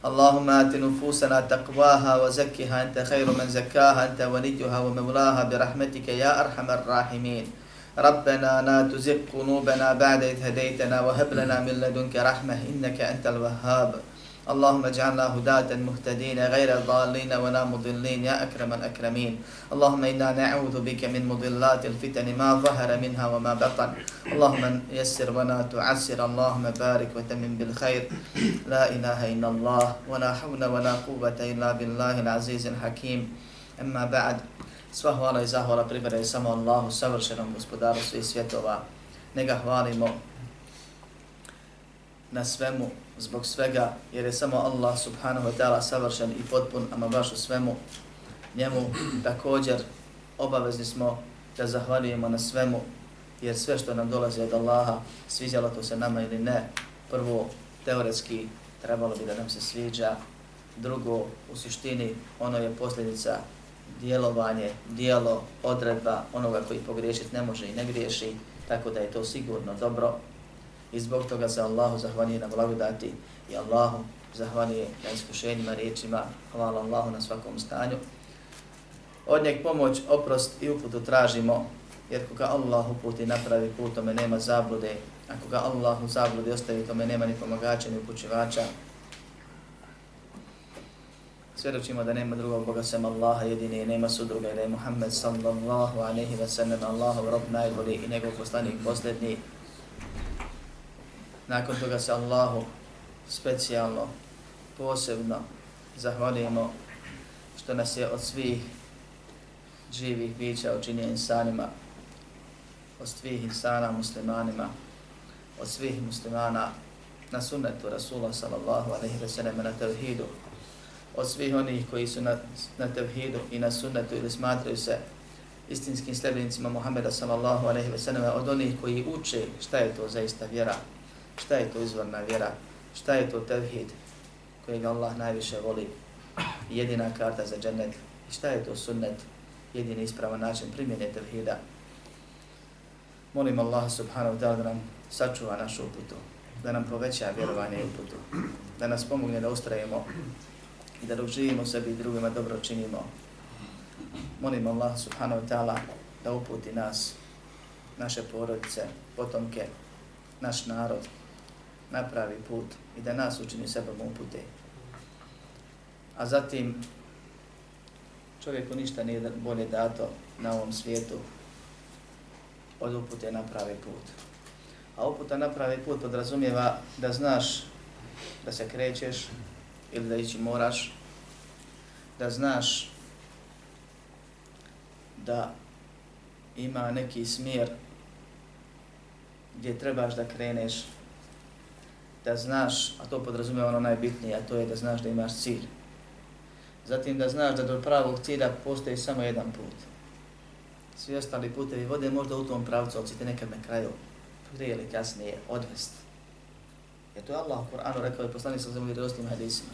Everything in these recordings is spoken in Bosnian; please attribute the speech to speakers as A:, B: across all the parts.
A: اللهم آت نفوسنا تقواها وزكها أنت خير من زكاها أنت وليها ومولاها برحمتك يا أرحم الراحمين. ربنا لا تزغ قلوبنا بعد إذ هديتنا وهب لنا من لدنك رحمة إنك أنت الوهاب. اللهم اجعلنا هداة مهتدين غير ضالين ولا مضلين يا أكرم الأكرمين. اللهم إنا نعوذ بك من مضلات الفتن ما ظهر منها وما بطن. اللهم يسر ولا تعسر. اللهم بارك وتمن بالخير. لا إله إلا الله ولا حول ولا قوة إلا بالله العزيز الحكيم. أما بعد Sva hvala i zahvala pripadaju samo Allahu, savršenom gospodaru svih svjetova. Nega hvalimo na svemu, zbog svega, jer je samo Allah subhanahu wa ta'ala savršen i potpun, ama baš u svemu. Njemu također obavezni smo da zahvaljujemo na svemu, jer sve što nam dolazi od Allaha, sviđalo to se nama ili ne, prvo, teoretski, trebalo bi da nam se sviđa, drugo, u suštini, ono je posljedica djelovanje, dijelo, odredba onoga koji pogriješiti ne može i ne griješi, tako da je to sigurno dobro, I zbog toga se Allahu zahvalije na blagodati i Allahu zahvalije na iskušenjima, riječima. Hvala Allahu na svakom stanju. Od njeg pomoć, oprost i uputu tražimo, jer koga Allah uputi napravi put, tome nema zablude. Ako ga Allah u zabludi ostavi, tome nema ni pomagača, ni upućivača. Svjedočimo da nema drugog Boga sem Allaha jedine i nema sudruga i da je Muhammed sallallahu aleyhi wa sallam Allahov rob najbolji i njegov poslanik posljednji Nakon toga se Allahu specijalno, posebno zahvalimo što nas je od svih živih bića učinio insanima, od svih insana muslimanima, od svih muslimana na sunnetu Rasula sallallahu alaihi wa sallam na tevhidu, od svih onih koji su na, na tevhidu i na sunnetu ili smatraju se istinskim sljedbenicima Muhammeda sallallahu alaihi wa sallam, od onih koji uče šta je to zaista vjera, šta je to izvorna vjera, šta je to tevhid kojeg Allah najviše voli, jedina karta za džennet, i šta je to sunnet, jedini ispravan način primjene tevhida. Molim Allah subhanahu wa ta'ala da nam sačuva našu uputu, da nam poveća vjerovanje i uputu, da nas pomogne da ustrajemo i da dok živimo sebi i drugima dobro činimo. Molim Allah subhanahu wa ta'ala da uputi nas, naše porodice, potomke, naš narod, napravi put i da nas učini sebom upute. A zatim čovjeku ništa nije bolje dato na ovom svijetu od upute napravi put. A uputa na pravi put podrazumijeva da znaš da se krećeš ili da ići moraš, da znaš da ima neki smjer gdje trebaš da kreneš da znaš, a to podrazumije ono najbitnije, a to je da znaš da imaš cilj. Zatim da znaš da do pravog cilja postoji samo jedan put. Svi ostali putevi vode možda u tom pravcu, ali ćete nekad na kraju prije ili kasnije odvesti. Jer to je Allah u Koranu rekao i poslanik sa zemlji redostim hadisima.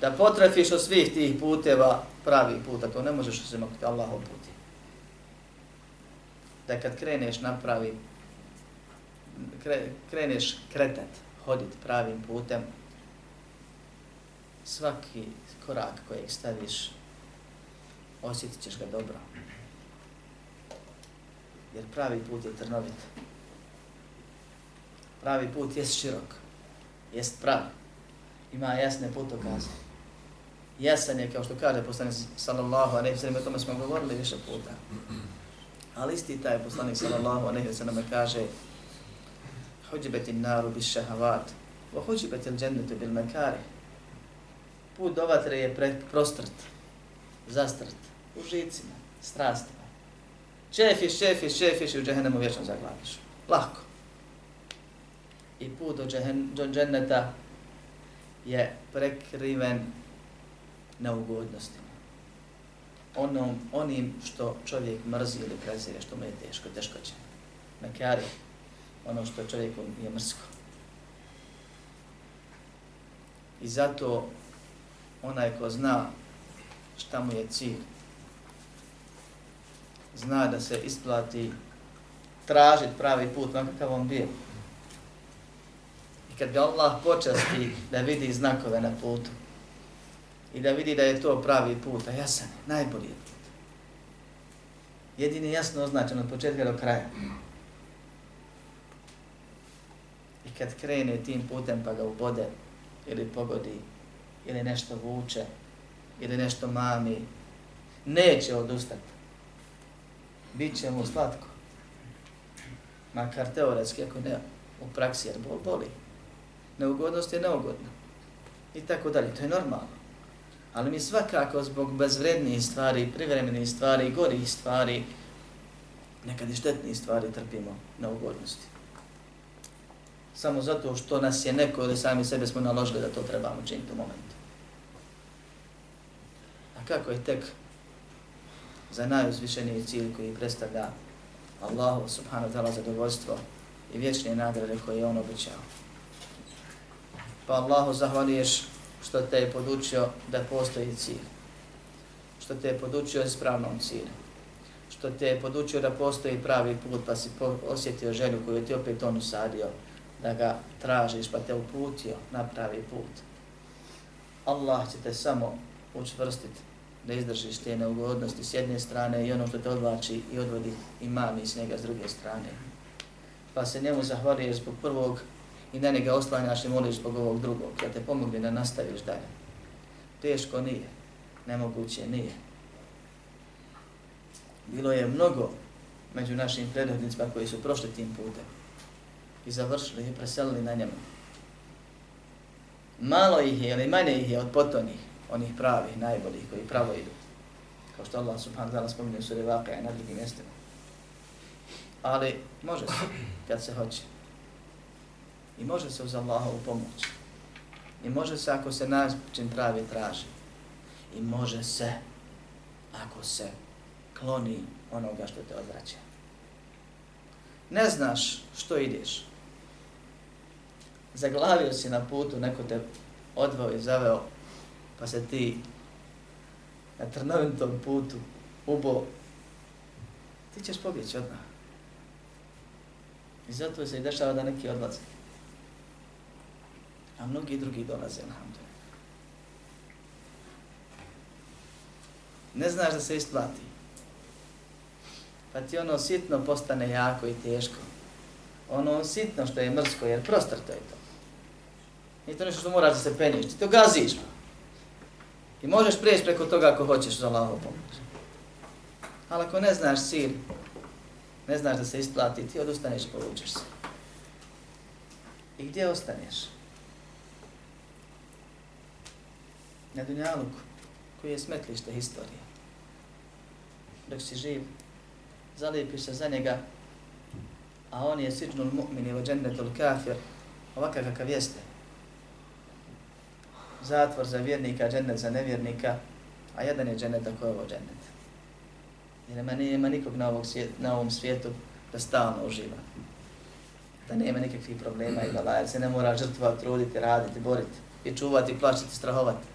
A: Da potrefiš od svih tih puteva pravi put, a to ne možeš osim ako te Allah puti. Da kad kreneš na pravi kreneš kretat, hodit pravim putem, svaki korak kojeg staviš, osjetit ćeš ga dobro. Jer pravi put je trnovit. Pravi put jest širok, jest prav, ima jasne putokaze. Jasan je, kao što kaže poslanik sallallahu a sallam, o tome smo govorili više puta. Ali isti taj poslanik sallallahu alaihi ne sallam kaže huđibet naru bis šahavat, wa huđibet džennetu bil mekari. Put do vatre je pre, prostrt, zastrt, u žicima, strastima. Čefiš, čefiš, čefiš i u džehennemu vječno zaglaviš. Lako. I put do, džehen, do dženneta je prekriven neugodnostima. Onom, onim što čovjek mrzi ili prezire, što mu je teško, teško će. Mekari, ono što čovjeku je mrsko. I zato onaj ko zna šta mu je cilj, zna da se isplati tražiti pravi put, kakav on bio. I kad bi Allah počasti da vidi znakove na putu i da vidi da je to pravi put, a jasan je, najbolji je put. Jedini jasno označen od početka do kraja. I kad krene tim putem pa ga ubode ili pogodi ili nešto vuče ili nešto mami, neće odustati. Biće mu slatko. Makar teoretski, ako ne u praksi, jer bol boli neugodnost je neugodna. I tako dalje, to je normalno. Ali mi svakako zbog bezvrednijih stvari, privremenih stvari, gorih stvari, nekad i štetnijih stvari trpimo neugodnosti. Samo zato što nas je neko ili sami sebe smo naložili da to trebamo činiti u momentu. A kako je tek za najuzvišeniji cilj koji predstavlja Allahu subhanahu wa ta'ala zadovoljstvo i vječne nagrade koje je on običao pa Allahu zahvaliješ što te je podučio da postoji cilj. Što te je podučio ispravnom cilju. Što te je podučio da postoji pravi put, pa si osjetio želju koju ti opet on usadio, da ga tražiš, pa te uputio na pravi put. Allah će te samo učvrstiti da izdržiš te neugodnosti s jedne strane i ono što te odvlači i odvodi i mami s njega s druge strane. Pa se njemu zahvaliješ zbog prvog i na njega oslanjaš i moliš zbog ovog drugog, da te pomogne da nastaviš dalje. Teško nije, nemoguće nije. Bilo je mnogo među našim predhodnicima koji su prošli tim putem i završili i preselili na njemu. Malo ih je, ili manje ih je od potonih, onih pravih, najboljih, koji pravo idu. Kao što Allah subhanahu wa ta'ala spominje u suri Vaka i na drugim mjestima. Ali može se, kad se hoće. I može se uz Allahovu pomoć. I može se ako se način pravi traži. I može se ako se kloni onoga što te odvraća. Ne znaš što ideš. Zaglavio si na putu, neko te odvao i zaveo, pa se ti na trnovitom putu ubo. Ti ćeš pobjeći odmah. I zato se i dešava da neki odlaze a mnogi drugi dolaze, alhamdulillah. Ne znaš da se isplati. Pa ti ono sitno postane jako i teško. Ono sitno što je mrsko, jer prostor to je to. Nije to nešto što moraš da se penješ, ti to gaziš. Pa. I možeš prijeći preko toga ako hoćeš za Allahovu pomoć. Ali ako ne znaš cilj, ne znaš da se isplati, ti odustaneš i povučeš se. I gdje ostaneš? na Dunjaluku, koji je smetlište historije. Dok si živ, zalijepiš se za njega, a on je siđnul mu'min ili džennetul kafir, ovakav kakav jeste. Zatvor za vjernika, džennet za nevjernika, a jedan je džennet ako je ovo džennet. Jer nema, nema nikog na, ovog svijet, na ovom svijetu da stalno uživa. Da nema nikakvih problema i da se ne mora žrtva truditi, raditi, boriti i čuvati, plaćati, strahovati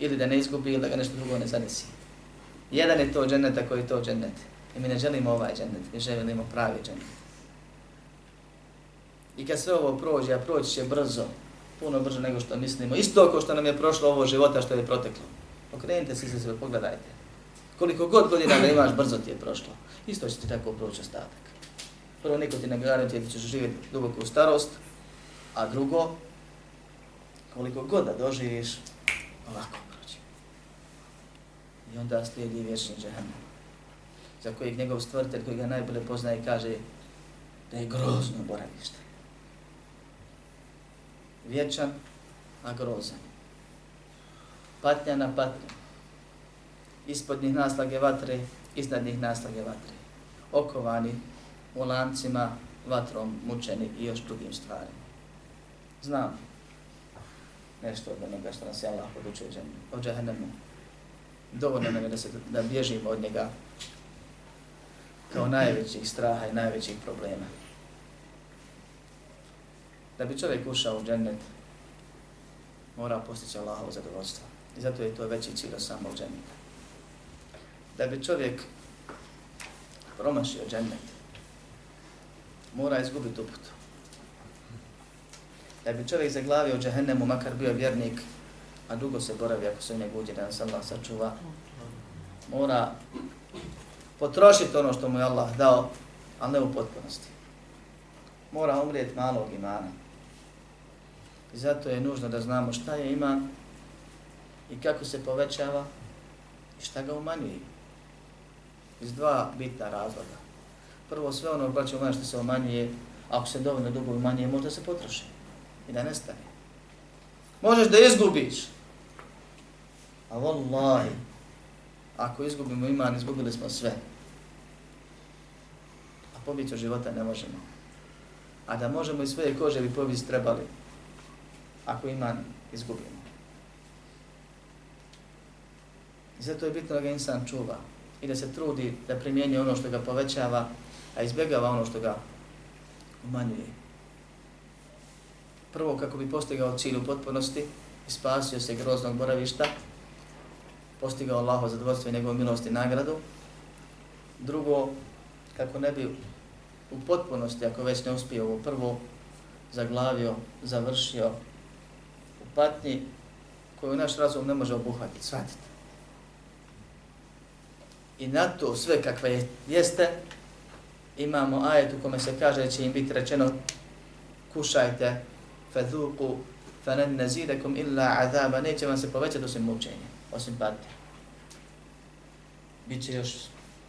A: ili da ne izgubi ili da ga nešto drugo ne zanesi. Jedan je to džennet, koji je to džennet. I mi ne želimo ovaj džennet, mi želimo pravi džennet. I kad sve ovo prođe, a proći će brzo, puno brže nego što mislimo, isto ako što nam je prošlo ovo života što je proteklo. Okrenite se za sebe, pogledajte. Koliko god godina da imaš, brzo ti je prošlo. Isto će ti tako proći ostatak. Prvo, niko ti ne garantuje da ćeš živjeti duboko u starost, a drugo, koliko god da doživiš, ovako. I onda slijedi vječni džahannam. Za kojeg njegov stvrtelj koji ga najbolje poznaje kaže da je grozno boravište. Vječan, a grozan. Patnja na patnju. Ispod njih naslage vatre, iznad njih naslage vatre. Okovani u lancima, vatrom mučeni i još drugim stvarima. Znam. nešto od onoga što nas je Allah podučio o džahennemu. Dovoljno nam je da, se, da bježimo od njega kao najvećih straha i najvećih problema. Da bi čovjek ušao u džennet, mora postići Allahovo zadovoljstvo. I zato je to veći cilj od samog dženneta. Da bi čovjek promašio džennet, mora izgubiti uputu. Da bi čovjek zaglavio u makar bio vjernik, a dugo se boravi ako se njeg uđe, da nas Allah sačuva, mora potrošiti ono što mu je Allah dao, ali ne u potpunosti. Mora umrijeti malog imana. I zato je nužno da znamo šta je iman i kako se povećava i šta ga umanjuje. Iz dva bitna razloga. Prvo, sve ono braće umanjuje što se umanjuje, ako se dovoljno dugo umanjuje, možda se potroši i da nestane. Možeš da izgubiš. A vallahi, ako izgubimo iman, izgubili smo sve. A pobiti od života ne možemo. A da možemo i svoje kože bi pobiti trebali ako iman izgubimo. I zato je bitno da ga insan čuva i da se trudi da primjenje ono što ga povećava, a izbjegava ono što ga umanjuje. Prvo, kako bi postigao cilj u potpunosti i spasio se groznog boravišta, postigao Allaho zadovoljstvo i njegovu milost i nagradu. Drugo, kako ne bi u potpunosti, ako već ne uspio ovo prvo, zaglavio, završio patnji koju naš razum ne može obuhvatiti, shvatiti. I na to sve kakve je, jeste, imamo ajet u kome se kaže da će im biti rečeno kušajte fadhuku fanen nazidakum illa azaba neće vam se povećati osim mučenja, osim patnje. Biće još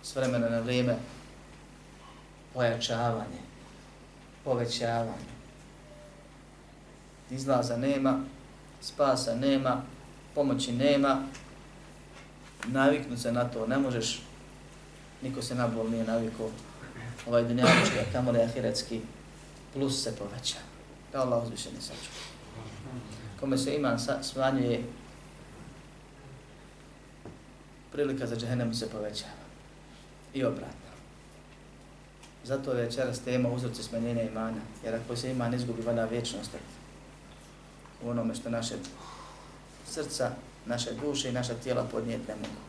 A: s vremena na vrijeme pojačavanje, povećavanje. Izlaza nema, spasa nema, pomoći nema, naviknu se na to, ne možeš, niko se na bol nije navikao, ovaj dunjalički, a kamo ahiretski, plus se poveća. Da Allah uzvišeni sačuva. Kome se iman smanjuje, prilika za džehennemu se povećava. I obratno. Zato je večeras tema uzroci smanjenja imana, jer ako se iman izgubi, vada vječnost, u onome što naše srca, naše duše i naša tijela podnijeti ne mogu.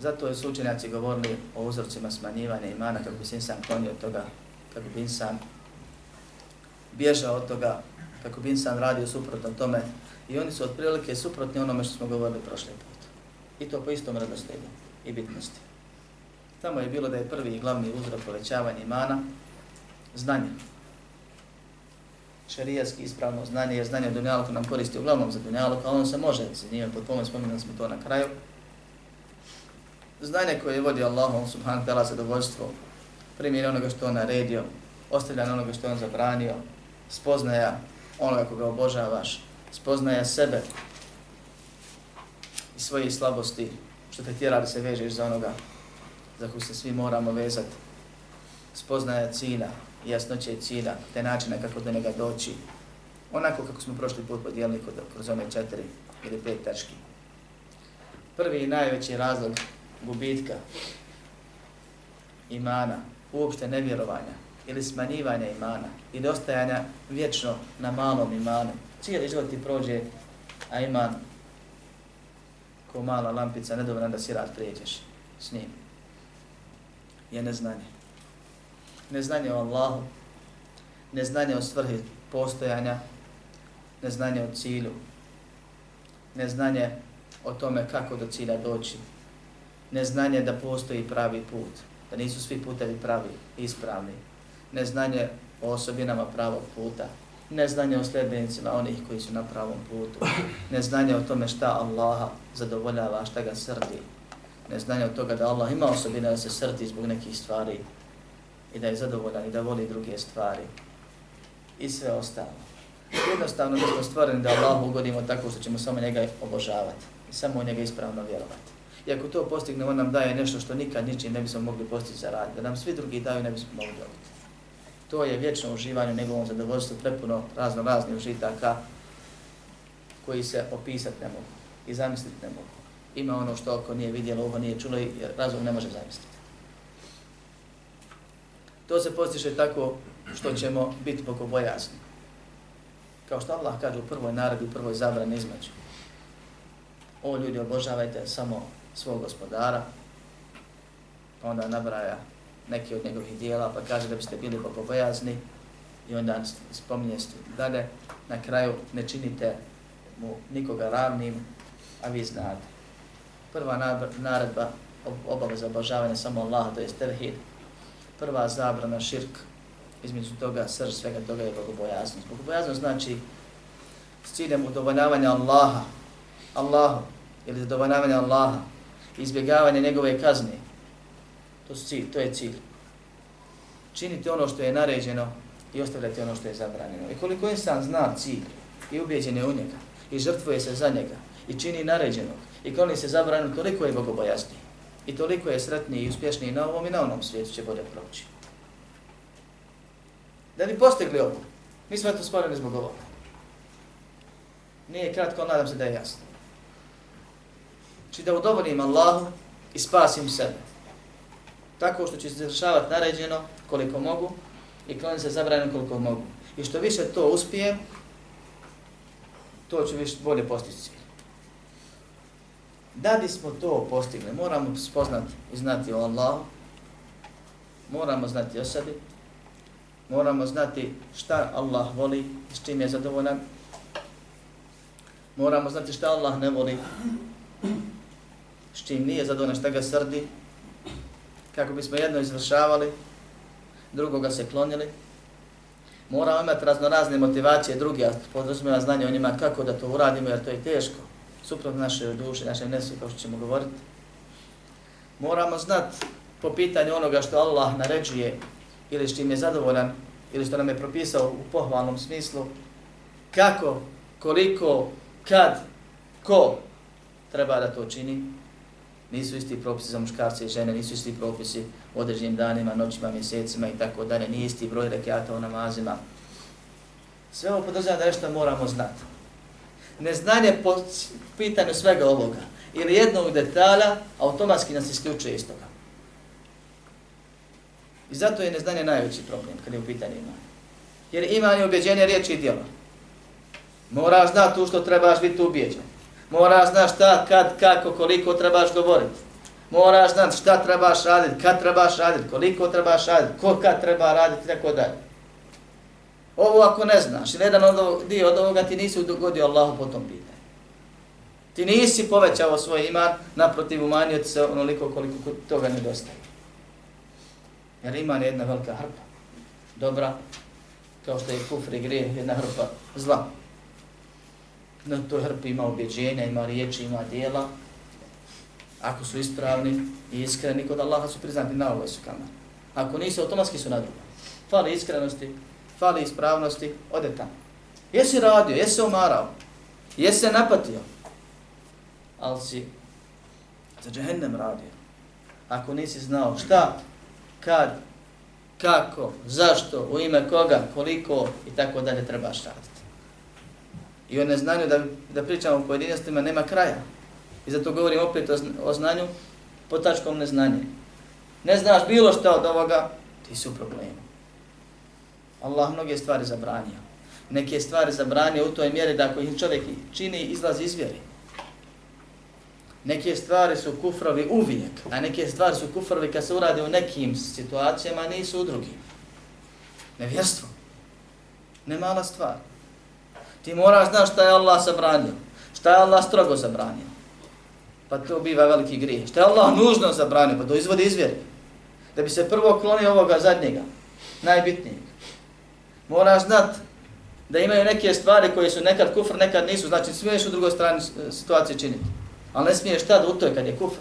A: Zato je slučenjaci govorili o uzorcima smanjivanja imana kako bi se insan klonio od toga, kako bi insan bježao od toga, kako bi insan radio suprotno tome. I oni su otprilike suprotni onome što smo govorili prošli put. I to po istom radostenju i bitnosti. Tamo je bilo da je prvi i glavni uzrok povećavanja imana znanje šarijaski ispravno znanje, jer znanje o nam koristi uglavnom za dunjaluk, a ono se može se njime pod pomoć, spominali smo to na kraju. Znanje koje vodi Allahom subhanahu ta'ala zadovoljstvo, primjer onoga što on naredio, ostavljan onoga što on zabranio, spoznaja onoga koga obožavaš, spoznaja sebe i svoje slabosti, što te tjera da se vežeš za onoga za koju se svi moramo vezati, spoznaja cina, jasnoće cilja, te načine kako do njega doći, onako kako smo prošli put podijelili kroz ove četiri ili pet tački. Prvi i najveći razlog gubitka imana, uopšte nevjerovanja ili smanjivanja imana ili ostajanja vječno na malom imanu. Cijeli život ti prođe, a iman ko mala lampica, nedovoljno da si rad prijeđeš s njim. Je neznanje neznanje o Allahu, neznanje o svrhi postojanja, neznanje o cilju, neznanje o tome kako do cilja doći, neznanje da postoji pravi put, da nisu svi putevi pravi, ispravni, neznanje o osobinama pravog puta, neznanje o sljedbenicima onih koji su na pravom putu, neznanje o tome šta Allaha zadovoljava, šta ga srdi, neznanje o toga da Allah ima osobine da se srdi zbog nekih stvari, i da je zadovoljan i da voli druge stvari i sve ostalo. Jednostavno mi smo stvoreni da Allah ugodimo tako što ćemo samo njega obožavati i samo u njega ispravno vjerovati. I ako to postignemo, on nam daje nešto što nikad ničim ne bismo mogli postići za rad, da nam svi drugi daju ne bismo mogli dobiti. to je vječno uživanje u njegovom zadovoljstvu, prepuno razno raznih užitaka koji se opisati ne mogu i zamisliti ne mogu. Ima ono što oko nije vidjelo, uho nije čulo i razum ne može zamisliti. To se postiže tako što ćemo biti bogobojazni. Kao što Allah kaže u prvoj naredbi, u prvoj zabrani između. O ljudi, obožavajte samo svog gospodara, pa onda nabraja neki od njegovih dijela, pa kaže da biste bili bogobojazni i onda spominje dalje, na kraju ne činite mu nikoga ravnim, a vi znate. Prva naredba obaveza obožavanja samo Allaha, to je tevhid. Prva zabrana širk, između toga srž svega toga je bogobojaznost. Bogobojaznost znači s ciljem udovoljavanja Allaha, Allahu, ili zadovoljavanja Allaha, izbjegavanje njegove kazne, to, su cilj, to je cilj. Činiti ono što je naređeno i ostavljati ono što je zabranjeno. I koliko insan zna cilj i ubjeđen je u njega i žrtvuje se za njega i čini naređenog i kloni se zabranjeno, toliko je bogobojasniji. I toliko je sretniji i uspješniji na ovom i na onom svijetu će bolje proći. Da bi postigli ovo, mi smo to spojeni zbog ovoga. Nije kratko, nadam se da je jasno. Či da udovolim Allahu i spasim sebe. Tako što ću se završavati naređeno koliko mogu i klonim se zabranjeno koliko mogu. I što više to uspijem, to ću više bolje postići Da bismo to postigli, moramo spoznati i znati o Allahu, moramo znati o sebi, moramo znati šta Allah voli i s čim je zadovoljan, moramo znati šta Allah ne voli, s čim nije zadovoljan, šta ga srdi, kako bismo jedno izvršavali, drugoga se klonili. Moramo imati raznorazne motivacije drugi, a podrazumijeva znanje o njima kako da to uradimo, jer to je teško, suprotno naše duše, naše nesu, kao što ćemo govoriti. Moramo znati po pitanju onoga što Allah naređuje ili što im je zadovoljan ili što nam je propisao u pohvalnom smislu, kako, koliko, kad, ko treba da to čini, nisu isti propisi za muškarce i žene, nisu isti propisi u određenim danima, noćima, mjesecima i tako dalje, nije isti broj rekiata u namazima. Sve ovo podrazumije da nešto moramo znati. Neznanje po pitanju svega ovoga ili jednog detalja automatski nas isključuje iz toga. I zato je neznanje najveći problem kad je u pitanju ima. Jer ima je objeđenje riječi i djela. Moraš znati tu što trebaš biti ubijeđen. Moraš znati šta, kad, kako, koliko trebaš govoriti. Moraš znati šta trebaš raditi, kad trebaš raditi, koliko trebaš raditi, ko kad treba raditi, tako dalje. Ovo ako ne znaš, ili jedan od ovog, dio od ovoga ti nisi udogodio Allahu po tom pitanju. Ti nisi povećao svoj iman, naprotiv umanio ti se onoliko koliko toga nedostaje. Jer iman je jedna velika hrpa. Dobra, kao što je kufr i grije, jedna hrpa zla na toj hrpi ima objeđenja, ima riječi, ima dijela. Ako su ispravni i iskreni kod Allaha su priznati na ovoj su kamer. Ako nisu, automatski su na drugom. Fali iskrenosti, fali ispravnosti, ode tamo. Jesi radio, jesi se umarao, jesi se napatio, ali si za džehennem radio. Ako nisi znao šta, kad, kako, zašto, u ime koga, koliko i tako dalje trebaš raditi. I o neznanju, da, da pričamo o pojedinostima, nema kraja. I zato govorim opet o, o znanju po tačkom neznanje. Ne znaš bilo šta od ovoga, ti su problemu. Allah mnoge stvari zabranio. Neke stvari zabranio u toj mjeri da ako ih čovjek čini, izlazi iz vjeri. Neke stvari su kufrovi uvijek, a neke stvari su kufrovi kad se urade u nekim situacijama, nisu u drugim. Nevjerstvo. Nemala stvar. Ti moraš znaš šta je Allah zabranio. Šta je Allah strogo zabranio. Pa to biva veliki grijeh. Šta je Allah nužno zabranio, pa to izvodi izvjeri. Da bi se prvo klonio ovoga zadnjega, najbitnijeg. Moraš znat da imaju neke stvari koje su nekad kufr, nekad nisu. Znači smiješ u drugoj strani e, situacije činiti. Ali ne smiješ tad u toj kad je kufr.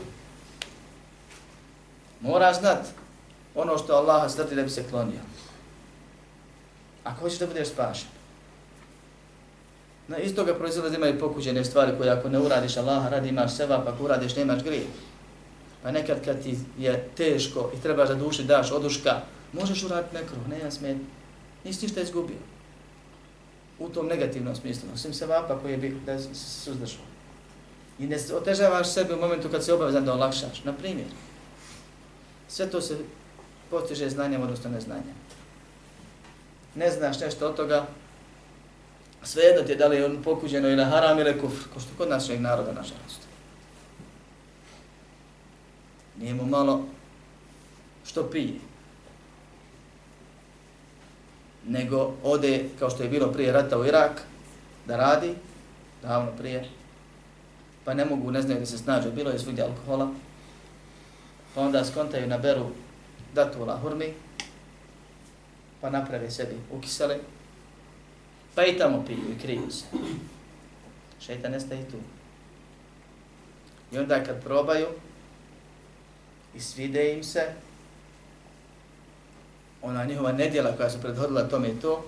A: Moraš znat ono što Allah srti da bi se klonio. Ako hoćeš da budeš spašen. Na iz toga proizlaze imaju pokuđene stvari koje ako ne uradiš Allaha radi imaš seba, pa ako uradiš nemaš grije. Pa nekad kad ti je teško i trebaš da duši daš oduška, možeš uraditi nekro, ne ja smet. Nisi ništa izgubio. U tom negativnom smislu. Osim se vapa koji je bio da se suzdržao. I ne otežavaš sebe u momentu kad se obavezan da olakšaš. Na primjer, sve to se postiže znanjem, odnosno neznanjem. Ne znaš nešto od toga, svejedno ti je da li je on pokuđeno ili haram ili kufr, ko što kod našeg naroda, nažalost. Nije mu malo što pije, nego ode, kao što je bilo prije rata u Irak, da radi, davno prije, pa ne mogu, ne znaju da se snađe, bilo je svugdje alkohola, pa onda skontaju na beru datula hurmi, pa naprave sebi ukisale, pa i tamo piju i kriju se. Šeta nestaje tu. I onda kad probaju i svide im se, ona njihova nedjela koja su predhodila tome i to,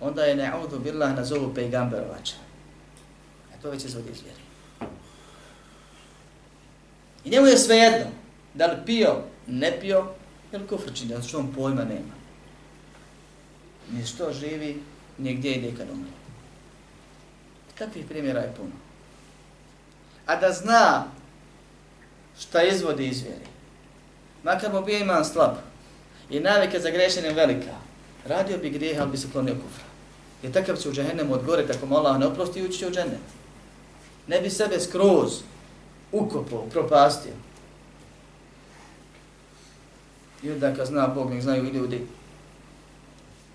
A: onda je ne'udu billah nazovu pejgamberovača. A to već izvodi iz vjeri. I njemu je sve jedno, da li pio, ne pio, ili kufrčin, da što on pojma nema. Ni što živi, ni gdje ide kad umre. Takvih primjera je puno. A da zna šta izvodi iz vjeri, makar mu bio iman slab, i navike za grešenjem velika, radio bi grijeh, ali bi se klonio kufra. I takav će u džahennemu odgore, tako mu Allah ne oprosti i ući u džennet. Ne bi sebe skroz ukopao, propastio. I onda kad zna Bog, nek znaju i ljudi.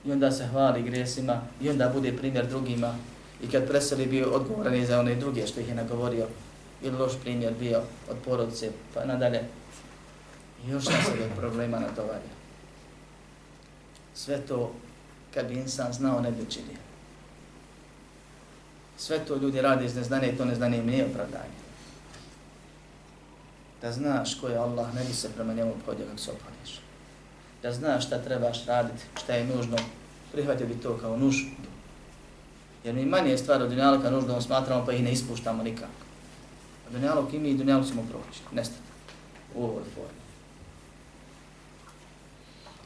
A: I onda se hvali gresima, i onda bude primjer drugima. I kad preseli bio odgovoran i za one druge što ih je nagovorio, ili loš primjer bio od porodice, pa nadalje. I još na sebe problema natovario. Sve to, kad bi insan znao, ne bi činio. Sve to ljudi radi iz neznanja i to neznanje im nije opravdanje. Da znaš ko je Allah, ne bi se prema njemu obhodio kako se obhodiš. Da znaš šta trebaš raditi, šta je nužno, prihvatio bi to kao nuždu. Jer mi manje je stvar od dunjaluka nuždom ono smatramo pa ih ne ispuštamo nikako. A dunjaluk i mi i dunjaluk ćemo proći, nestati u ovoj formi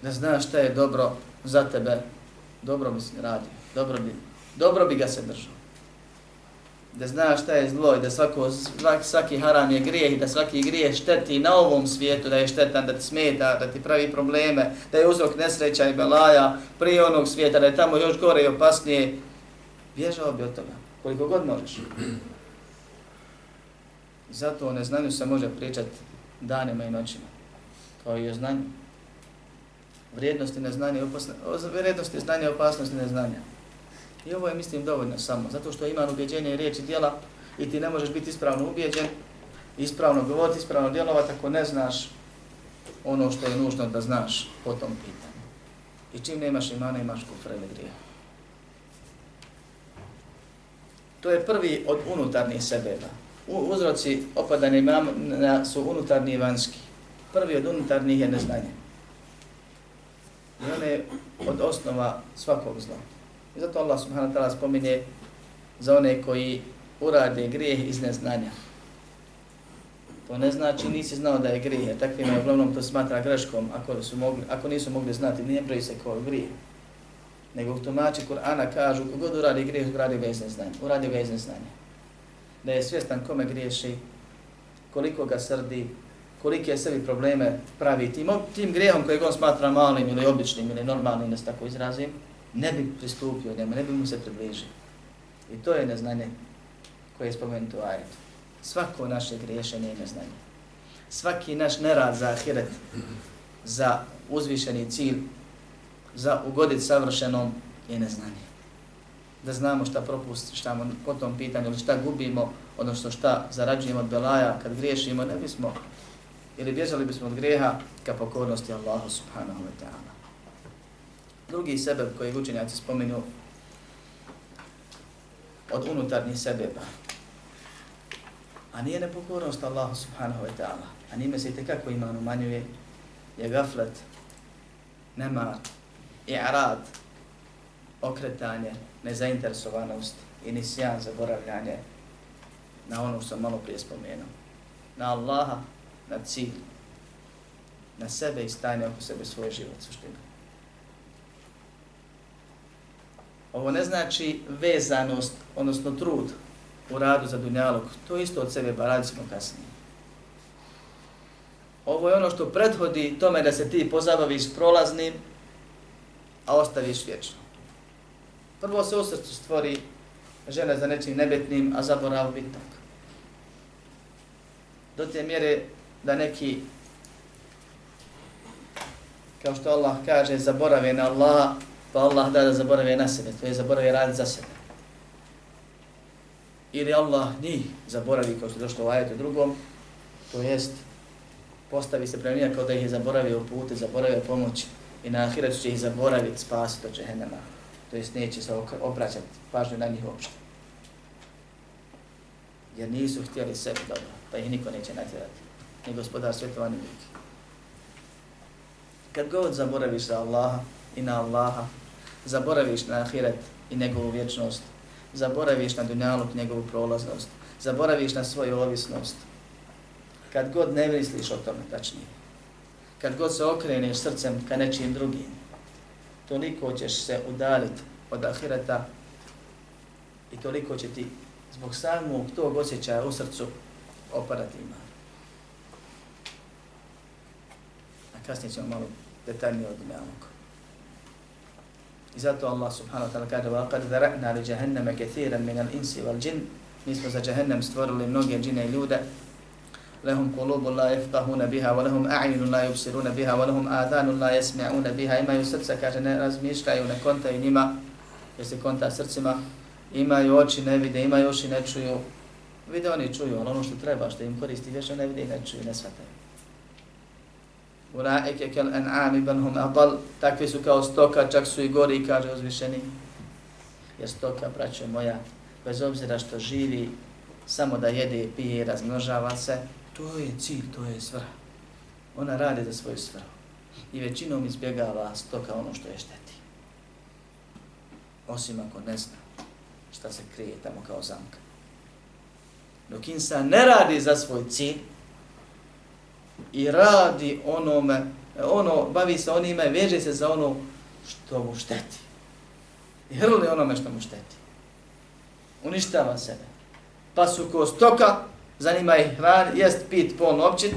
A: da znaš šta je dobro za tebe, dobro bi se radio, dobro bi, dobro bi ga se držao. Da znaš šta je zlo i da svako, svaki haram je grijeh i da svaki grijeh šteti na ovom svijetu, da je štetan, da ti smeta, da ti pravi probleme, da je uzrok nesreća i belaja prije onog svijeta, da je tamo još gore i opasnije. Bježao bi od toga, koliko god možeš. Zato o neznanju se može pričati danima i noćima, kao i o znanju vrijednosti neznanja i opasnosti, vrijednosti znanja i opasnosti neznanja. I ovo je, mislim, dovoljno samo, zato što ima ubjeđenje i riječi djela i ti ne možeš biti ispravno ubjeđen, ispravno govoriti, ispravno djelovati ako ne znaš ono što je nužno da znaš po tom pitanju. I čim nemaš imana, imaš kufra ili grije. To je prvi od unutarnjih sebeba. Uzroci opadanja imana su unutarnji i vanjski. Prvi od unutarnjih je neznanje. I ona je od osnova svakog zla. I zato Allah subhanahu wa ta'ala spominje za one koji urade grijeh iz neznanja. To ne znači nisi znao da je grijeh, jer takvima je uglavnom to smatra greškom ako, su mogli, ako nisu mogli znati, nije broji se kao grijeh. Nego tumači Kur'ana kažu kogod uradi grijeh, uradi ga iz neznanja. Uradi ga iz neznanja. Da je svjestan kome griješi, koliko ga srdi, kolike sebi probleme pravi tim, tim grehom kojeg on smatra malim ili običnim ili normalnim, da se tako izrazim, ne bi pristupio njemu, ne bi mu se približio. I to je neznanje koje je spomenuto u ajetu. Svako naše griješenje je neznanje. Svaki naš nerad za ahiret, za uzvišeni cilj, za ugodit savršenom je neznanje. Da znamo šta propuštamo po tom pitanju ili šta gubimo, odnosno šta zarađujemo od belaja kad griješimo, ne bismo ili bježali bismo od greha ka pokornosti Allahu subhanahu wa ta'ala. Drugi sebeb koji učenjaci spominu od unutarnjih sebeba, a nije nepokornost Allahu subhanahu wa ta'ala, a nime se i tekako iman umanjuje, je gaflet, nemar, i'rad, okretanje, nezainteresovanost i nisjan zaboravljanje na ono što sam malo prije spomenuo. Na Allaha na cilj, na sebe i stanje oko sebe svoj život suština. Ovo ne znači vezanost, odnosno trud u radu za dunjalog. To isto od sebe, ba radit ćemo kasnije. Ovo je ono što prethodi tome da se ti pozabaviš prolaznim, a ostaviš vječno. Prvo se u srcu stvori žena za nečim nebetnim, a zaborav bitnog. Do te mjere da neki, kao što Allah kaže, zaborave na Allah, pa Allah da da zaborave na sebe, to je zaborave raditi za sebe. Ili Allah njih zaboravi, kao što je došlo u ajetu drugom, to jest postavi se prema njima kao da ih je zaboravio pute, zaboravio pomoć i na ahiretu će ih zaboraviti, spasiti od džehennema. To jest neće se obraćati pažnju na njih uopšte. Jer nisu htjeli sebi dobro, pa ih niko neće natjerati. Ni gospodar svjetova, ni ljudi. Kad god zaboraviš za Allaha i na Allaha, zaboraviš na ahiret i njegovu vječnost, zaboraviš na dunjaluk njegovu prolaznost, zaboraviš na svoju ovisnost, kad god ne misliš o tome, tačnije, kad god se okreneš srcem ka nečim drugim, toliko ćeš se udaliti od ahireta i toliko će ti zbog samog tog osjećaja u srcu opadati iman. A kasnije ćemo malo detaljnije od dunjalog. I zato Allah subhanahu wa ta'ala kaže وَقَدْ ذَرَعْنَا لِجَهَنَّمَ كَثِيرًا مِنَ الْإِنْسِ وَالْجِنِ Mi smo za Jahannam stvorili mnoge džine i ljude لهم قلوب لا يفقهون بها ولهم أعين لا يبصرون بها ولهم آذان لا يسمعون بها imaju srca kaže ne razmišljaju ne kontaju njima jer se konta srcima imaju oči ne vide imaju uši ne čuju vide oni čuju ali ono što treba što im koristi više ne vide i ne čuju ne shvataju Ulaike kel en'ami bel hum adal takvi su kao stoka čak su i gori kaže uzvišeni jer stoka braćo moja bez obzira što živi samo da jede, pije, razmnožava se, To je cilj, to je svrha. Ona radi za svoju svrhu. I većinom izbjegava stoka ono što je šteti. Osim ako ne zna šta se krije tamo kao zamka. Dok insan ne radi za svoj cilj i radi onome, ono, bavi se onime, veže se za ono što mu šteti. I hrli onome što mu šteti. Uništava sebe. Pa su ko stoka, zanima ih hran, jest, pit, pol, općit,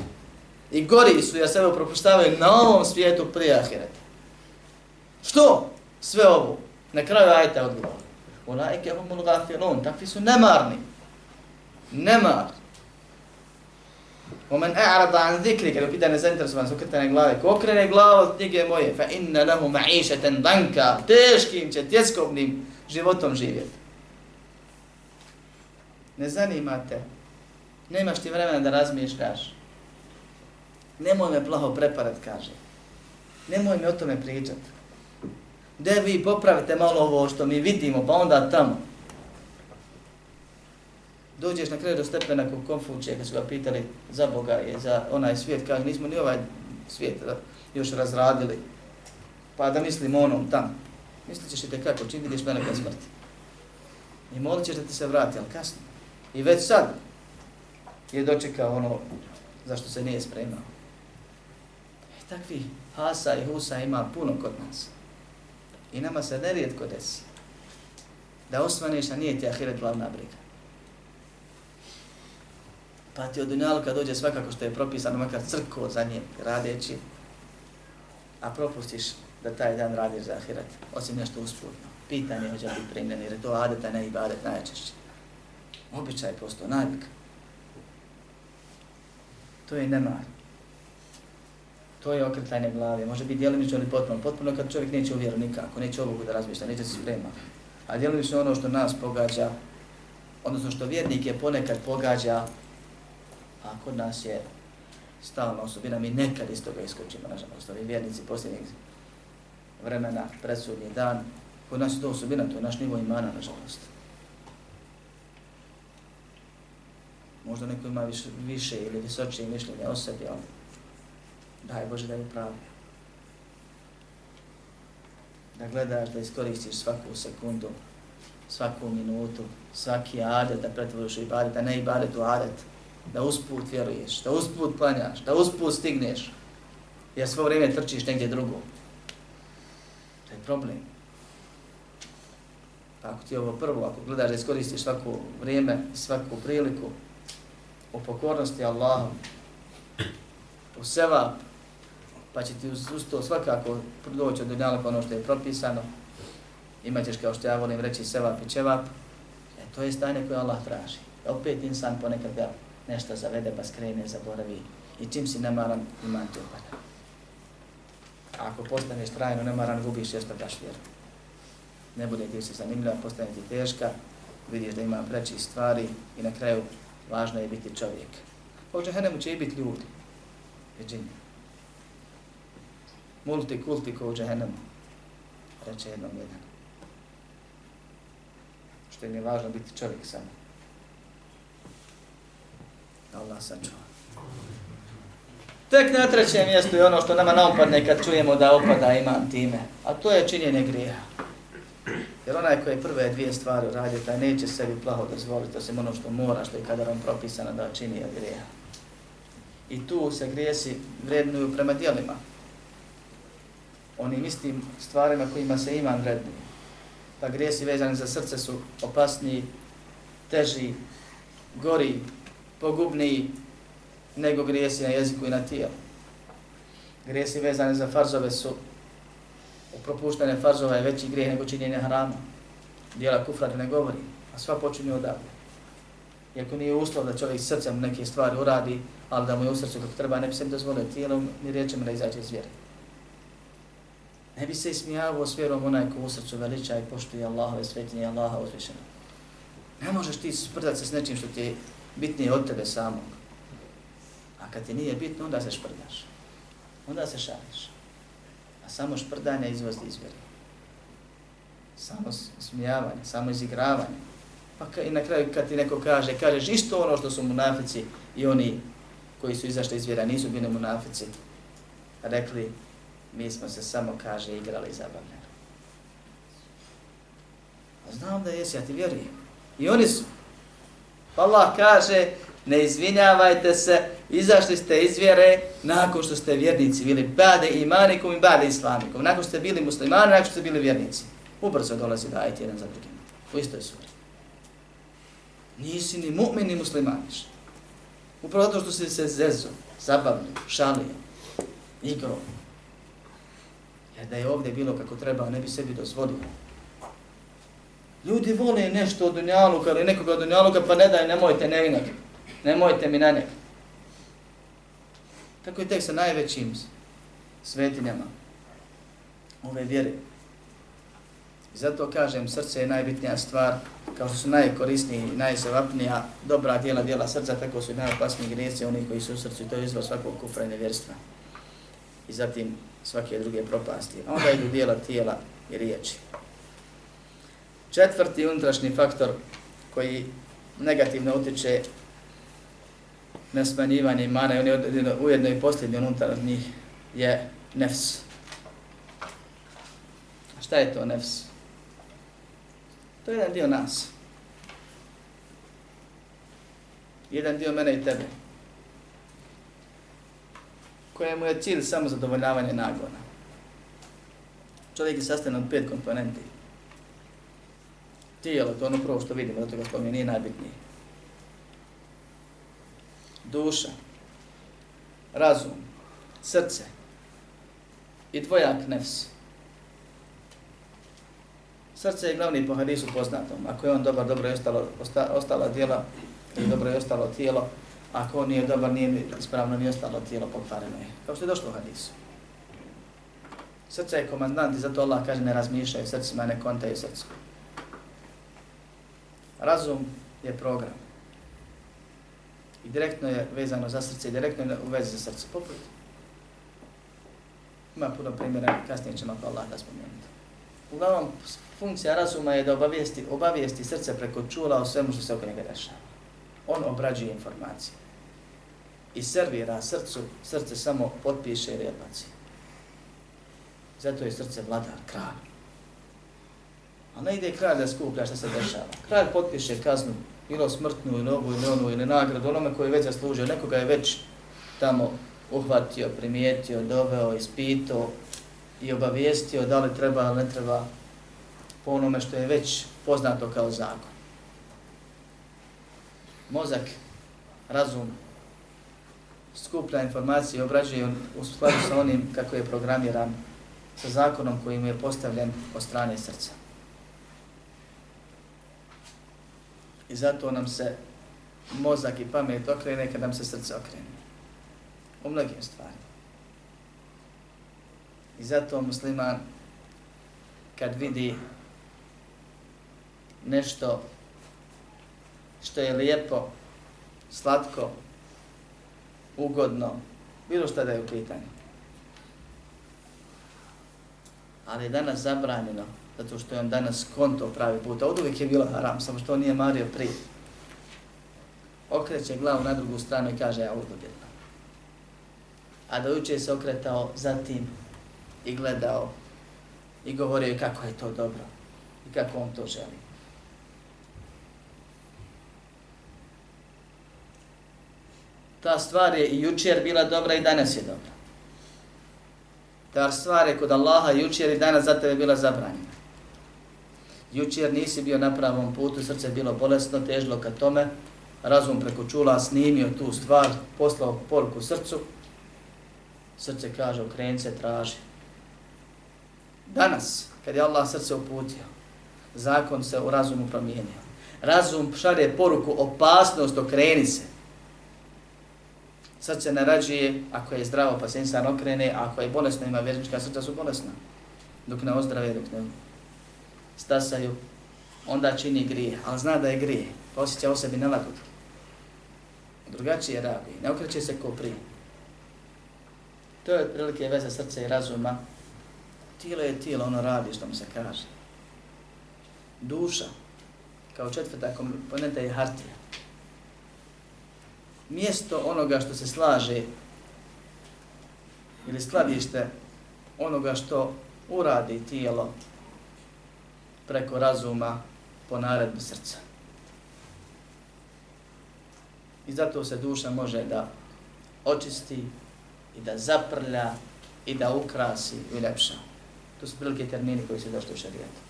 A: i gori su, ja sebe propuštavaju na ovom svijetu prije ahireta. Što? Sve ovo. Na kraju ajta odgovor. Ulaike humul gafilun, takvi su nemarni. Nemarni. ومن أعرض عن ذكري kada pita nezainteresovan su krtane glave, ko okrene glavu od knjige moje, fa inna lahu ma'išeten danka, teškim će, tjeskobnim životom živjeti. Ne zanimate Nemaš ti vremena da razmišljaš. Nemoj me plaho preparat, kaže. Nemoj mi o tome pričat. Gde vi popravite malo ovo što mi vidimo, pa onda tamo. Dođeš na kraju do stepena kod Konfučija, kad su ga pitali za Boga i za onaj svijet, kaže, nismo ni ovaj svijet još razradili. Pa da mislimo onom tam. Mislit ćeš i te kako, čim vidiš mene kad smrti. I molit ćeš da ti se vrati, ali kasno. I već sad, je dočekao ono zašto se nije spremao. E, takvi hasa i husa ima puno kod nas. I nama se nerijetko desi da osvaneš, a nije ti ahiret glavna briga. Pa ti od dunjaluka dođe svakako što je propisano, makar crko za njim radeći, a propustiš da taj dan radiš za ahiret, osim nešto usputno. Pitanje hoće biti primljen, jer je to adeta, ne i badet najčešće. Običaj je posto navika. To je nemar. To je okretanje glave. Može biti djelimično ili potpuno. Potpuno kad čovjek neće u vjeru nikako, neće ovogu da razmišlja, neće se sprema. A djelimično ono što nas pogađa, odnosno što vjernik je ponekad pogađa, a kod nas je stalna osobina, mi nekad iz toga iskočimo, nažalost, ovi vjernici posljednjeg vremena, predsudnji dan, kod nas je to osobina, to je naš nivo imana, nažalost. možda neko ima više, više ili visočije mišljenje o sebi, ali daj Bože da je pravo. Da gledaš, da iskoristiš svaku sekundu, svaku minutu, svaki adet da pretvoriš i ibadet, da ne ibadet u adet, da usput vjeruješ, da usput planjaš, da usput stigneš, jer svo vrijeme trčiš negdje drugo. To je problem. Pa ako ti je ovo prvo, ako gledaš da iskoristiš svako vrijeme, svaku priliku, u pokornosti Allahom, u sevap, pa će ti uz, to svakako doći od dunjalka pa ono što je propisano, imaćeš kao što ja volim reći sevap i čevap, e, to je stanje koje Allah traži. E, opet insan ponekad ga nešto zavede pa skrene, zaboravi i čim si nemaran, iman ti upada. A ako postaneš trajno nemaran, gubiš i ostavljaš vjeru. Ne bude ti se zanimljiva, postane ti teška, vidiš da ima preći stvari i na kraju važno je biti čovjek. U džahenemu će i biti ljudi, i džini. Multikulti ko u džahenemu, reče jednom jedan. Što im je važno biti čovjek samo. Allah sačuva. Tek na trećem mjestu je ono što nama naopadne kad čujemo da opada imam time, a to je činjenje grija. Jer onaj koji prve dvije stvari uradio, taj neće sebi plaho dozvoliti, osim ono što mora, što je kada vam propisano da čini od grija. I tu se grijesi vrednuju prema dijelima. Onim istim stvarima kojima se iman vrednuje. Pa grijesi vezani za srce su opasniji, teži, gori, pogubniji nego grijesi na jeziku i na tijelu. Grijesi vezane za farzove su propuštene farzova je veći grijeh nego činjenje harama. Dijela kufra ne govori, a sva počinje odavde. Iako nije uslov da čovjek srcem neke stvari uradi, ali da mu je u srcu kako treba, ne bi se dozvolio tijelom ni riječima da izađe iz vjere. Ne bi se ismijavao s vjerom onaj ko u srcu veliča i poštuje Allahove svetinje Allaha uzvišeno. Ne možeš ti sprdati se s nečim što ti bitnije od tebe samog. A kad ti nije bitno, onda se šprdaš. Onda se šališ. A samo šprdanje izvozi iz vjere. Samo smijavanje, samo izigravanje. Pa ka, i na kraju kad ti neko kaže, kažeš isto ono što su munafici i oni koji su izašli iz vjera nisu bili munafici. Rekli, mi smo se samo, kaže, igrali i zabavljali. A znam da jesi, ja ti vjerujem. I oni su. Pa Allah kaže, ne izvinjavajte se, izašli ste iz vjere nakon što ste vjernici bili bade imanikom i bade islamikom, Nakon što ste bili muslimani, nakon što ste bili vjernici. Ubrzo dolazi da ajte jedan za drugim. U istoj suri. Nisi ni mu'min ni muslimaniš. Upravo to što si se zezo, zabavno, šalio, igro. Jer da je ovdje bilo kako treba, ne bi sebi dozvolio. Ljudi vole nešto od Dunjaluka ili nekoga od Dunjaluka, pa ne daj, nemojte ne inak. Nemojte mi na njega. Tako je tek sa najvećim svetinjama ove vjere. I zato kažem, srce je najbitnija stvar, kao što su najkorisniji i najsevapnija dobra dijela, dijela srca, tako su i najopasniji grijeci, oni koji su u srcu to je izvor svakog kufra i nevjerstva. I zatim svake druge propasti. A onda idu dijela tijela i riječi. Četvrti unutrašnji faktor koji negativno utiče na smanjivanje imana i on je ujedno i posljednji unutar njih je nefs. Šta je to nefs? To je jedan dio nas. Jedan dio mene i tebe. Kojemu je cilj samo zadovoljavanje nagona. Čovjek je sastavljen od pet komponenti. Tijelo, to ono prvo što vidimo, zato ga spominje, nije najbitnije duša, razum, srce i dvojak nefs. Srce je glavni po hadisu poznatom. Ako je on dobar, dobro je ostalo, osta, ostala dijela i dobro je ostalo tijelo. Ako on nije dobar, nije ispravno ni ostalo tijelo pokvareno je. Kao što je došlo u hadisu. Srce je komandant i zato Allah kaže ne razmišljaju srcima, ne kontaju srcima. Razum je program i direktno je vezano za srce i direktno je u vezi za srce. Poput. Ima puno primjera, kasnije ćemo ako Allah da spomenuti. Uglavnom, funkcija razuma je da obavijesti, obavijesti srce preko čula o svemu što se oko njega dešava. On obrađuje informacije. I servira srcu, srce samo potpiše i rebaci. Zato je srce vladar, kralj. A ne ide kralj da skuplja što se dešava. Kralj potpiše kaznu bilo smrtnu ili ovu ili onu ili nagradu onome koji je već zaslužio, nekoga je već tamo uhvatio, primijetio, doveo, ispitao i obavijestio da li treba ili ne treba po onome što je već poznato kao zakon. Mozak, razum, skuplja informacije i obrađuje u skladu sa onim kako je programiran sa zakonom koji mu je postavljen od strane srca. I zato nam se mozak i pamet okrene kad nam se srce okrene. U mnogim stvarima. I zato musliman kad vidi nešto što je lijepo, slatko, ugodno, bilo što da je u pitanju. Ali je danas zabranjeno, zato što je on danas konto pravi put. Od uvijek je bilo haram, samo što on nije mario prije. Okreće glavu na drugu stranu i kaže, ja udobjedno. A do juče se okretao zatim i gledao i govorio kako je to dobro i kako on to želi. Ta stvar je i jučer bila dobra i danas je dobra dar stvar je kod Allaha jučer i danas za tebe bila zabranjena. Jučer nisi bio na pravom putu, srce je bilo bolesno, težilo ka tome, razum preko čula snimio tu stvar, poslao poruku srcu, srce kaže, okren se, traži. Danas, kad je Allah srce uputio, zakon se u razumu promijenio. Razum šalje poruku, opasnost, okreni se srce narađuje, ako je zdravo pa se insan okrene, a ako je bolesno, ima vjernička srca su bolesna. Dok ne ozdrave, dok ne stasaju, onda čini grije, ali zna da je grije, pa osjeća o sebi nelagodu. Drugačije radi, ne okreće se ko prije. To je prilike veze srca i razuma. Tilo je tilo, ono radi što mu se kaže. Duša, kao četvrta komponenta je hartija mjesto onoga što se slaže ili skladište onoga što uradi tijelo preko razuma po naredbu srca. I zato se duša može da očisti i da zaprlja i da ukrasi i uljepša. To su prilike termini koji se došli u šarijetu.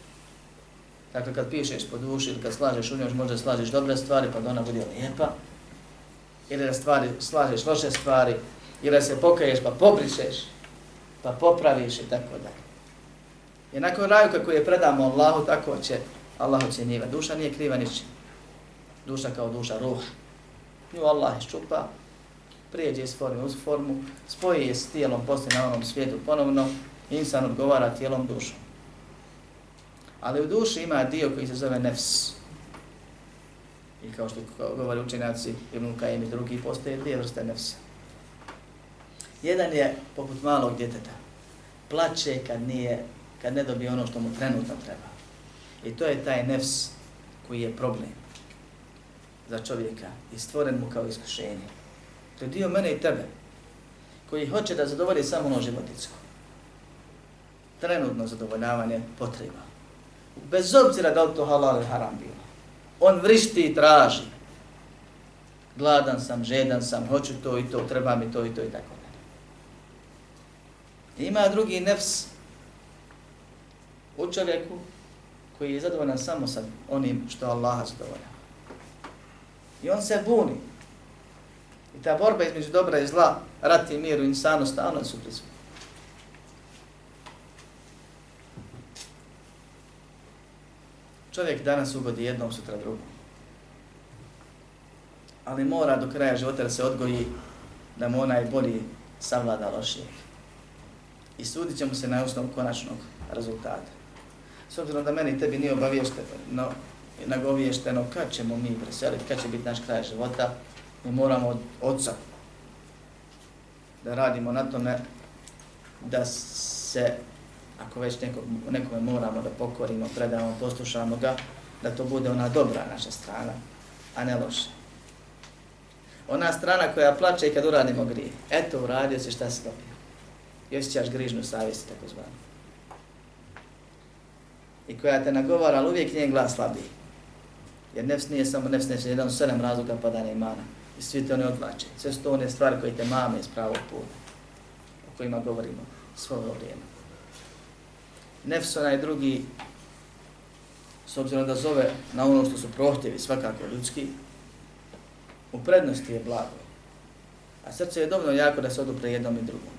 A: Dakle, kad pišeš po duši ili kad slažeš u njoj, možda slažeš dobre stvari, pa da ona bude lijepa, ili da stvari, slažeš loše stvari, ili da se pokaješ pa pobrišeš, pa popraviš i tako dalje. I nakon raju kako je predamo Allahu, tako će Allah ocjenjiva. Duša nije kriva ničim. Duša kao duša, ruh. Nju Allah iščupa, prijeđe iz forme uz formu, spoji je s tijelom poslije na onom svijetu ponovno, insan odgovara tijelom dušom. Ali u duši ima dio koji se zove nefs i kao što govori učenjaci Ibn Kajim i drugi, postoje dvije vrste nefsa. Jedan je poput malog djeteta. Plače kad, nije, kad ne dobije ono što mu trenutno treba. I to je taj nefs koji je problem za čovjeka i stvoren mu kao iskušenje. To je dio mene i tebe koji hoće da zadovolji samo ono životinsko. Trenutno zadovoljavanje potreba. Bez obzira da li to halal ili haram bilo. On vrišti i traži. Gladan sam, žedan sam, hoću to i to, treba mi to i to i tako dalje. Ima drugi nefs u čovjeku koji je zadovoljan samo sa onim što Allah zadovolja. I on se buni. I ta borba između dobra i zla, rat i mir u insanu stalno su prisutni. Čovjek danas ugodi jednom, sutra drugom. Ali mora do kraja života da se odgoji da mu onaj bolji savlada lošije. I sudit ćemo se na osnovu konačnog rezultata. S obzirom da meni tebi nije obaviješteno, nagoviješteno kad ćemo mi preseliti, kad će biti naš kraj života, mi moramo od oca da radimo na tome da se ako već nekog, nekome moramo da pokorimo, predamo, poslušamo ga, da to bude ona dobra naša strana, a ne loša. Ona strana koja plače kad uradimo grije. Eto, uradio se šta si dobio. I osjećaš grižnu savjest, tako zvanu. I koja te nagovara, ali uvijek njen glas slabiji. Jer nefs nije samo nefs, nefs, jedan sedam razloga padanja imana. I svi te one odlače. Sve su to one stvari koje te mame iz pravog puta. O kojima govorimo svo vrijeme nefs onaj drugi s obzirom da zove na ono što su prohtjevi svakako ljudski, u prednosti je blago. A srce je dovoljno jako da se odupre jednom i drugom.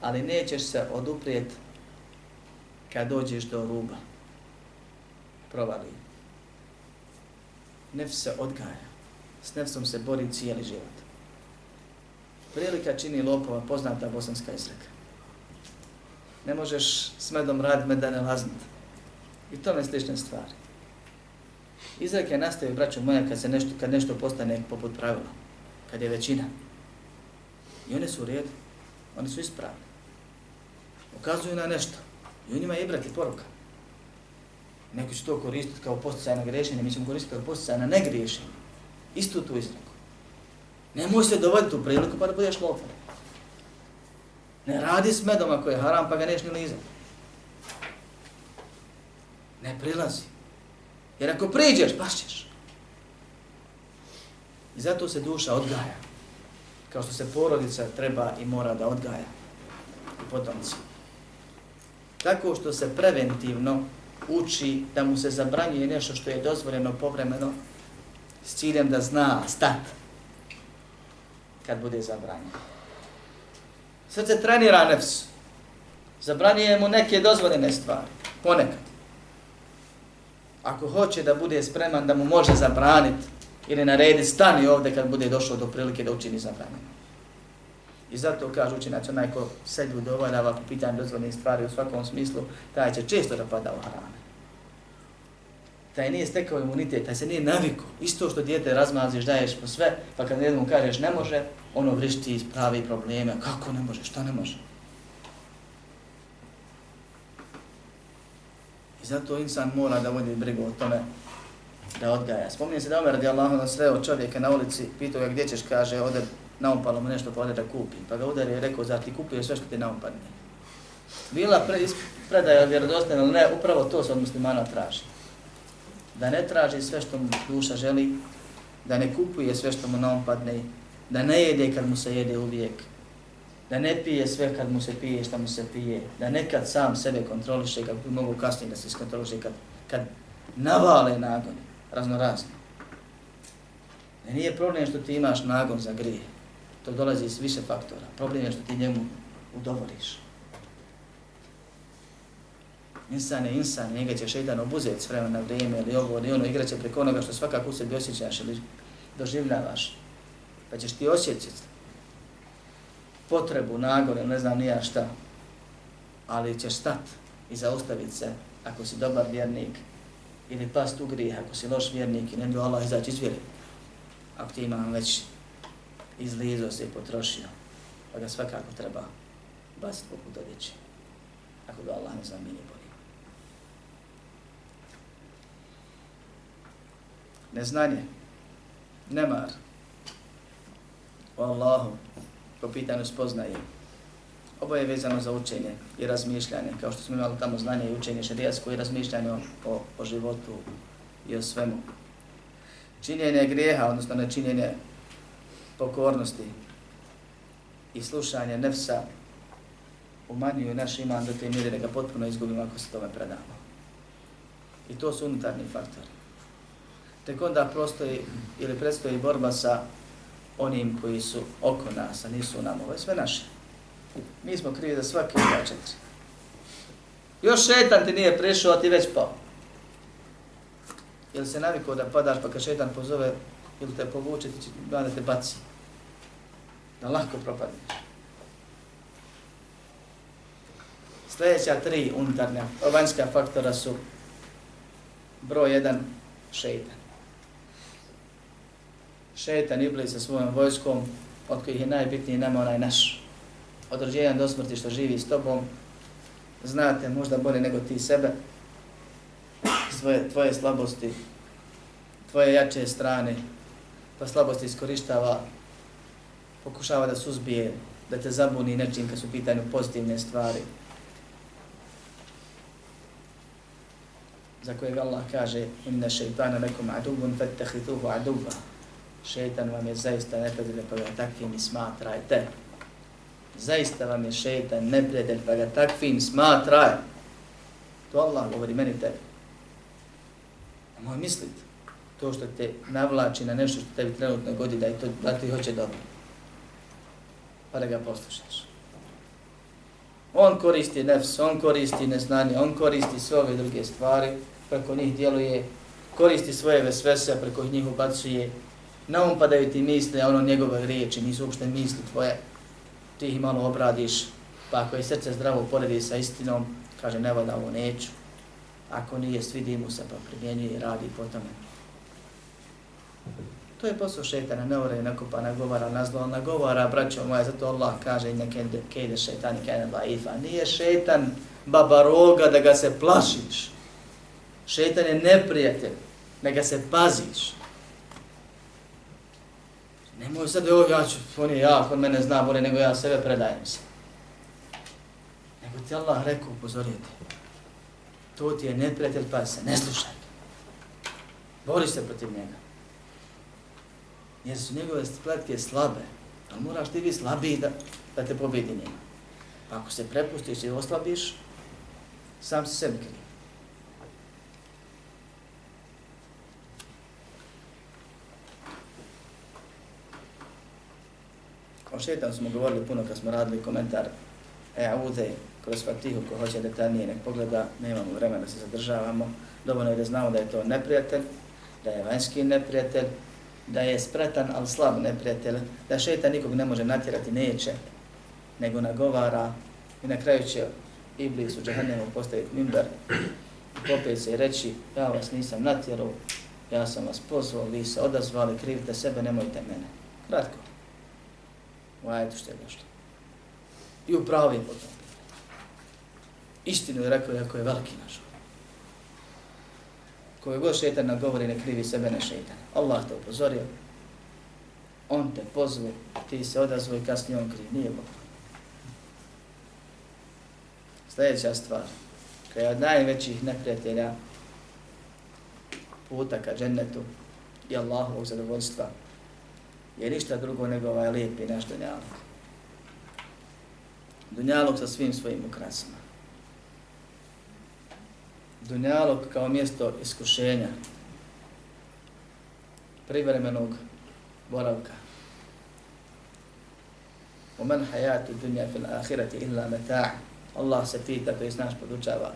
A: Ali nećeš se oduprijeti kad dođeš do ruba. Provali. Nef se odgaja. S nefsom se bori cijeli život. Prilika čini lopova, poznata bosanska izreka. Ne možeš s medom raditi med da ne lazniti. I to slične stvari. Izreke nastaju, braćo moja, kad, se nešto, kad nešto postane poput pravila. Kad je većina. I one su u redu. One su ispravne. Ukazuju na nešto. I u njima je i poruka. Neko će to koristiti kao posticaj na grešenje, mi ćemo koristiti kao posticaj na negriješenje. Istu tu izreku. Nemoj se dovoditi u priliku pa da budeš lopan. Ne radi s medom ako je haram pa ga neš ni lizati. Ne prilazi. Jer ako priđeš, pašćeš. I zato se duša odgaja. Kao što se porodica treba i mora da odgaja. I potomci. Tako što se preventivno uči da mu se zabranjuje nešto što je dozvoljeno povremeno s ciljem da zna stat kad bude zabranjeno. Srce trenira nefs. Zabranjuje mu neke dozvoljene stvari. Ponekad. Ako hoće da bude spreman da mu može zabraniti ili naredi stani ovdje kad bude došlo do prilike da učini zabranjeno. I zato kaže učinac onaj ko sebi udovoljava po pitanju dozvoljnih stvari u svakom smislu, taj će često da pada u harame. Taj nije stekao imunitet, taj se nije navikao. Isto što dijete razmaziš, daješ po sve, pa kad jednom kažeš ne može, ono vrišti iz pravi probleme. Kako ne može, šta ne može? I zato insan mora da vodi brigu o tome da odgaja. Spominje se da Omer radijallahu na sreo čovjeka na ulici, pitao ga gdje ćeš, kaže, ode naumpalo mu nešto pa ode da kupi. Pa ga udari i rekao, zar ti kupio sve što ti naumpadne? Bila pre, predaja vjerodostojna, ali ne, upravo to se od muslimana traži. Da ne traži sve što mu duša želi, da ne kupuje sve što mu naumpadne, da ne jede kad mu se jede uvijek, da ne pije sve kad mu se pije šta mu se pije, da nekad sam sebe kontroliše, kako bi mogu kasnije da se iskontroliše, kad, kad navale nagon, razno razno. Ne e, nije problem što ti imaš nagon za grije, to dolazi iz više faktora. Problem je što ti njemu udovoriš. Insan je insan, njega će šeitan obuzeti s vremena vrijeme ili ovo ili ono, igraće preko onoga što svakako u sebi osjećaš ili doživljavaš. Pa ćeš ti osjećati potrebu, nagore, ne znam nija šta, ali ćeš stat i zaustaviti se ako si dobar vjernik ili past u grijeh ako si loš vjernik i ne bi Allah izaći iz vjeri. Ako ti imam već izlizo se i potrošio, pa ga svakako treba baciti poput odjeći. Ako ga Allah ne zamini bolje. Neznanje, nemar, o Allahu, po pitanju spoznaje. Ovo je vezano za učenje i razmišljanje, kao što smo imali tamo znanje i učenje šarijasko i razmišljanje o, o životu i o svemu. Činjenje grijeha, odnosno nečinjenje pokornosti i slušanje nefsa umanjuju naš iman do te mjere da ga potpuno izgubimo ako se tome predamo. I to su unutarnji faktori. Tek onda prostoji ili predstoji borba sa onim koji su oko nas, a nisu nam ovo, sve naše. Mi smo krivi za svake dva četiri. Još šetan ti nije prišao, a ti već pao. Jel se navikao da padaš, pa kad šetan pozove, ili te povuče, ti će da te baci da lahko propadneš. Sljedeća tri unutarnja, vanjska faktora su broj jedan, šeitan šetan Iblis sa svojom vojskom, od kojih je najbitniji nama onaj naš. Od rođenja do smrti što živi s tobom, znate možda bolje nego ti sebe, svoje, tvoje slabosti, tvoje jače strane, pa slabosti iskorištava pokušava da suzbije, da te zabuni nečim kad su pitanju pozitivne stvari. Za kojeg Allah kaže inna šeitana nekom adubun fattahituhu aduba. Šeitan vam je zaista neprijatelj pa ga takvim i smatrajte. Zaista vam je šeitan neprijatelj pa ga takvim smatraj. To Allah govori meni tebi. Nemoj misliti to što te navlači na nešto što tebi trenutno godi da, je to, da ti hoće dobro. Pa da ga poslušaš. On koristi nefs, on koristi neznanje, on koristi sve ove druge stvari, preko njih djeluje, koristi svoje vesvese, preko njih ubacuje, na um padaju ti misle, ono njegove riječi nisu uopšte misli tvoje, ti ih malo obradiš, pa ako je srce zdravo poredi sa istinom, kaže ne voda ovo neću, ako nije svidi mu se pa primjenjuje i radi po tome. To je posao šetana, ne ore nakupa, nagovara na zlo, nagovara, braćo moja, zato Allah kaže ne kejde kede šetani, kejde laifa. Nije šetan babaroga da ga se plašiš. Šetan je neprijatelj, da ga se paziš. Nemoj sad, evo ja ću, on je ja, on mene zna bolje nego ja sebe predajem se. Nego ti Allah rekao, upozorite, to ti je neprijatelj, pa se ne slušaj. Bori se protiv njega jer su njegove spletke slabe. ali moraš ti biti slabiji da, da te pobedi njega. Pa ako se prepustiš i oslabiš, sam se sebi krivi. O šetan smo govorili puno kad smo radili komentar E Aude kroz Fatihu ko hoće detaljnije nek pogleda, nemamo vremena da se zadržavamo. Dovoljno je da znamo da je to neprijatelj, da je vanjski neprijatelj, da je spretan, ali slab neprijatelj, da šetan nikog ne može natjerati, neće, nego nagovara i na kraju će Iblis u džahannemu postaviti mimber i popet se i reći, ja vas nisam natjerao, ja sam vas pozvao, vi se odazvali, krivite sebe, nemojte mene. Kratko. U ajetu što je došlo. I u pravi potom. Istinu je rekao, jako je veliki naš. Koga god šetan nagovori, ne krivi sebe, na šetan. Allah te upozorio, on te pozvu, ti se odazvo i kasnije on kriv, nije Bog. Sljedeća stvar, koja je od najvećih neprijatelja puta ka džennetu i Allahovog zadovoljstva, je ništa drugo nego ovaj lijepi naš dunjalog. Dunjalog sa svim svojim ukrasima. Dunjalog kao mjesto iskušenja, privremenog boravka. ومن حياة الدنيا في الآخرة إلا متاع Allah se pita, to je naš podučava.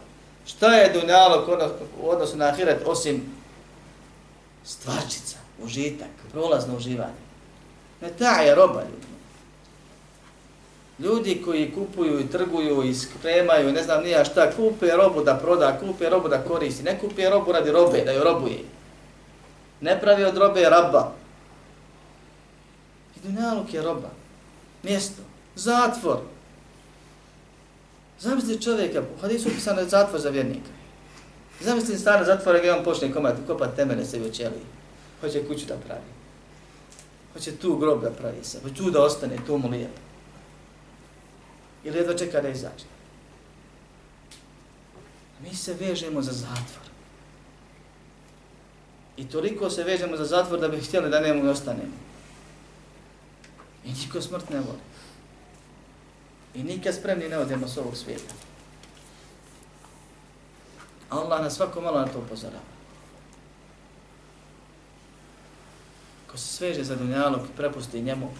A: Šta je dunjalo u odnosu na ahiret osim stvarčica, užitak, prolazno uživanje? Meta je roba ljudi. Ljudi koji kupuju i trguju i spremaju, ne znam nija šta, kupe robu da proda, kupe robu da koristi, ne kupe robu radi robe, da ju robuje ne pravi od robe raba. I dunjaluk je roba. Mjesto. Zatvor. Zamisli čovjeka, u hadisu upisano je zatvor za vjernika. Zamisli stane zatvora gdje on počne komat, kopat temene sebi u ćeliji. Hoće kuću da pravi. Hoće tu grob da pravi se. Hoće pa tu da ostane, tu mu lijepo. Ili jedva čeka da izađe. Mi se vežemo za zatvor. I toliko se vežemo za zatvor da bi htjeli da nemo i ostanemo. I niko smrt ne voli. I nikad spremni ne odemo s ovog svijeta. Allah nas svako malo na to upozorava. Ko se sveže za dunjalog i prepusti njemu,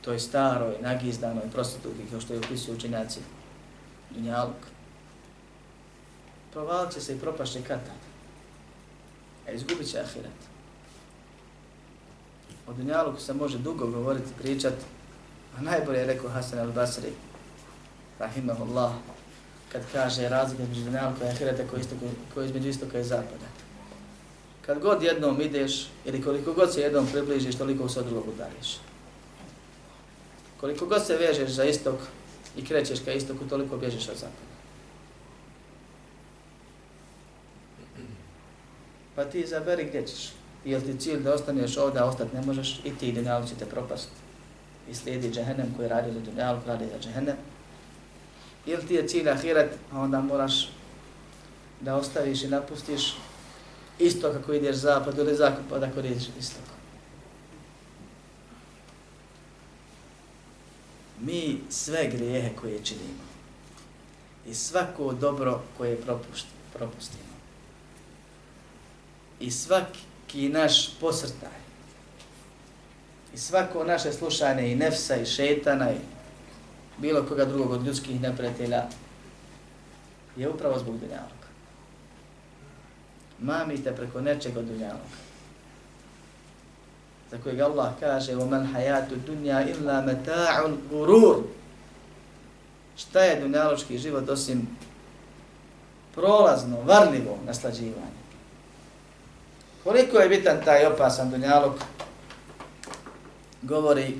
A: to je staro i nagizdano i prostituti, kao što je upisuju učenjaci dunjalog, provalit će se i propašće katat a izgubit će ahiret. O dunjaluku se može dugo govoriti, pričati, a najbolje je rekao Hasan al-Basri, rahimahullah, kad kaže razlika između dunjaluku i ahireta koji, isto, koji je između istoka i zapada. Kad god jednom ideš, ili koliko god se jednom približiš, toliko se od drugog udariš. Koliko god se vežeš za istok i krećeš ka istoku, toliko bježeš od zapada. pa ti izaberi gdje ćeš. Jel ti cilj da ostaneš ovdje, a ostati ne možeš, i ti dunjalu će te propast. I slijedi džehennem koji radi za dunjalu, radi za džehennem. Ili ti je cilj ahiret, a onda moraš da ostaviš i napustiš isto kako ideš zapad ili zakupad ako ideš isto. Mi sve grijehe koje činimo i svako dobro koje propustimo, i svaki naš posrtaj i svako naše slušanje i nefsa i šetana i bilo koga drugog od ljudskih neprijatelja je upravo zbog dunjava Mamite preko nečeg od dunjaluka. Za kojeg Allah kaže وَمَنْ حَيَاتُ الدُّنْيَا إِلَّا مَتَاعُ الْغُرُورِ Šta je dunjalučki život osim prolazno, varljivo naslađivanje? Koliko je bitan taj opasan dunjaluk? Govori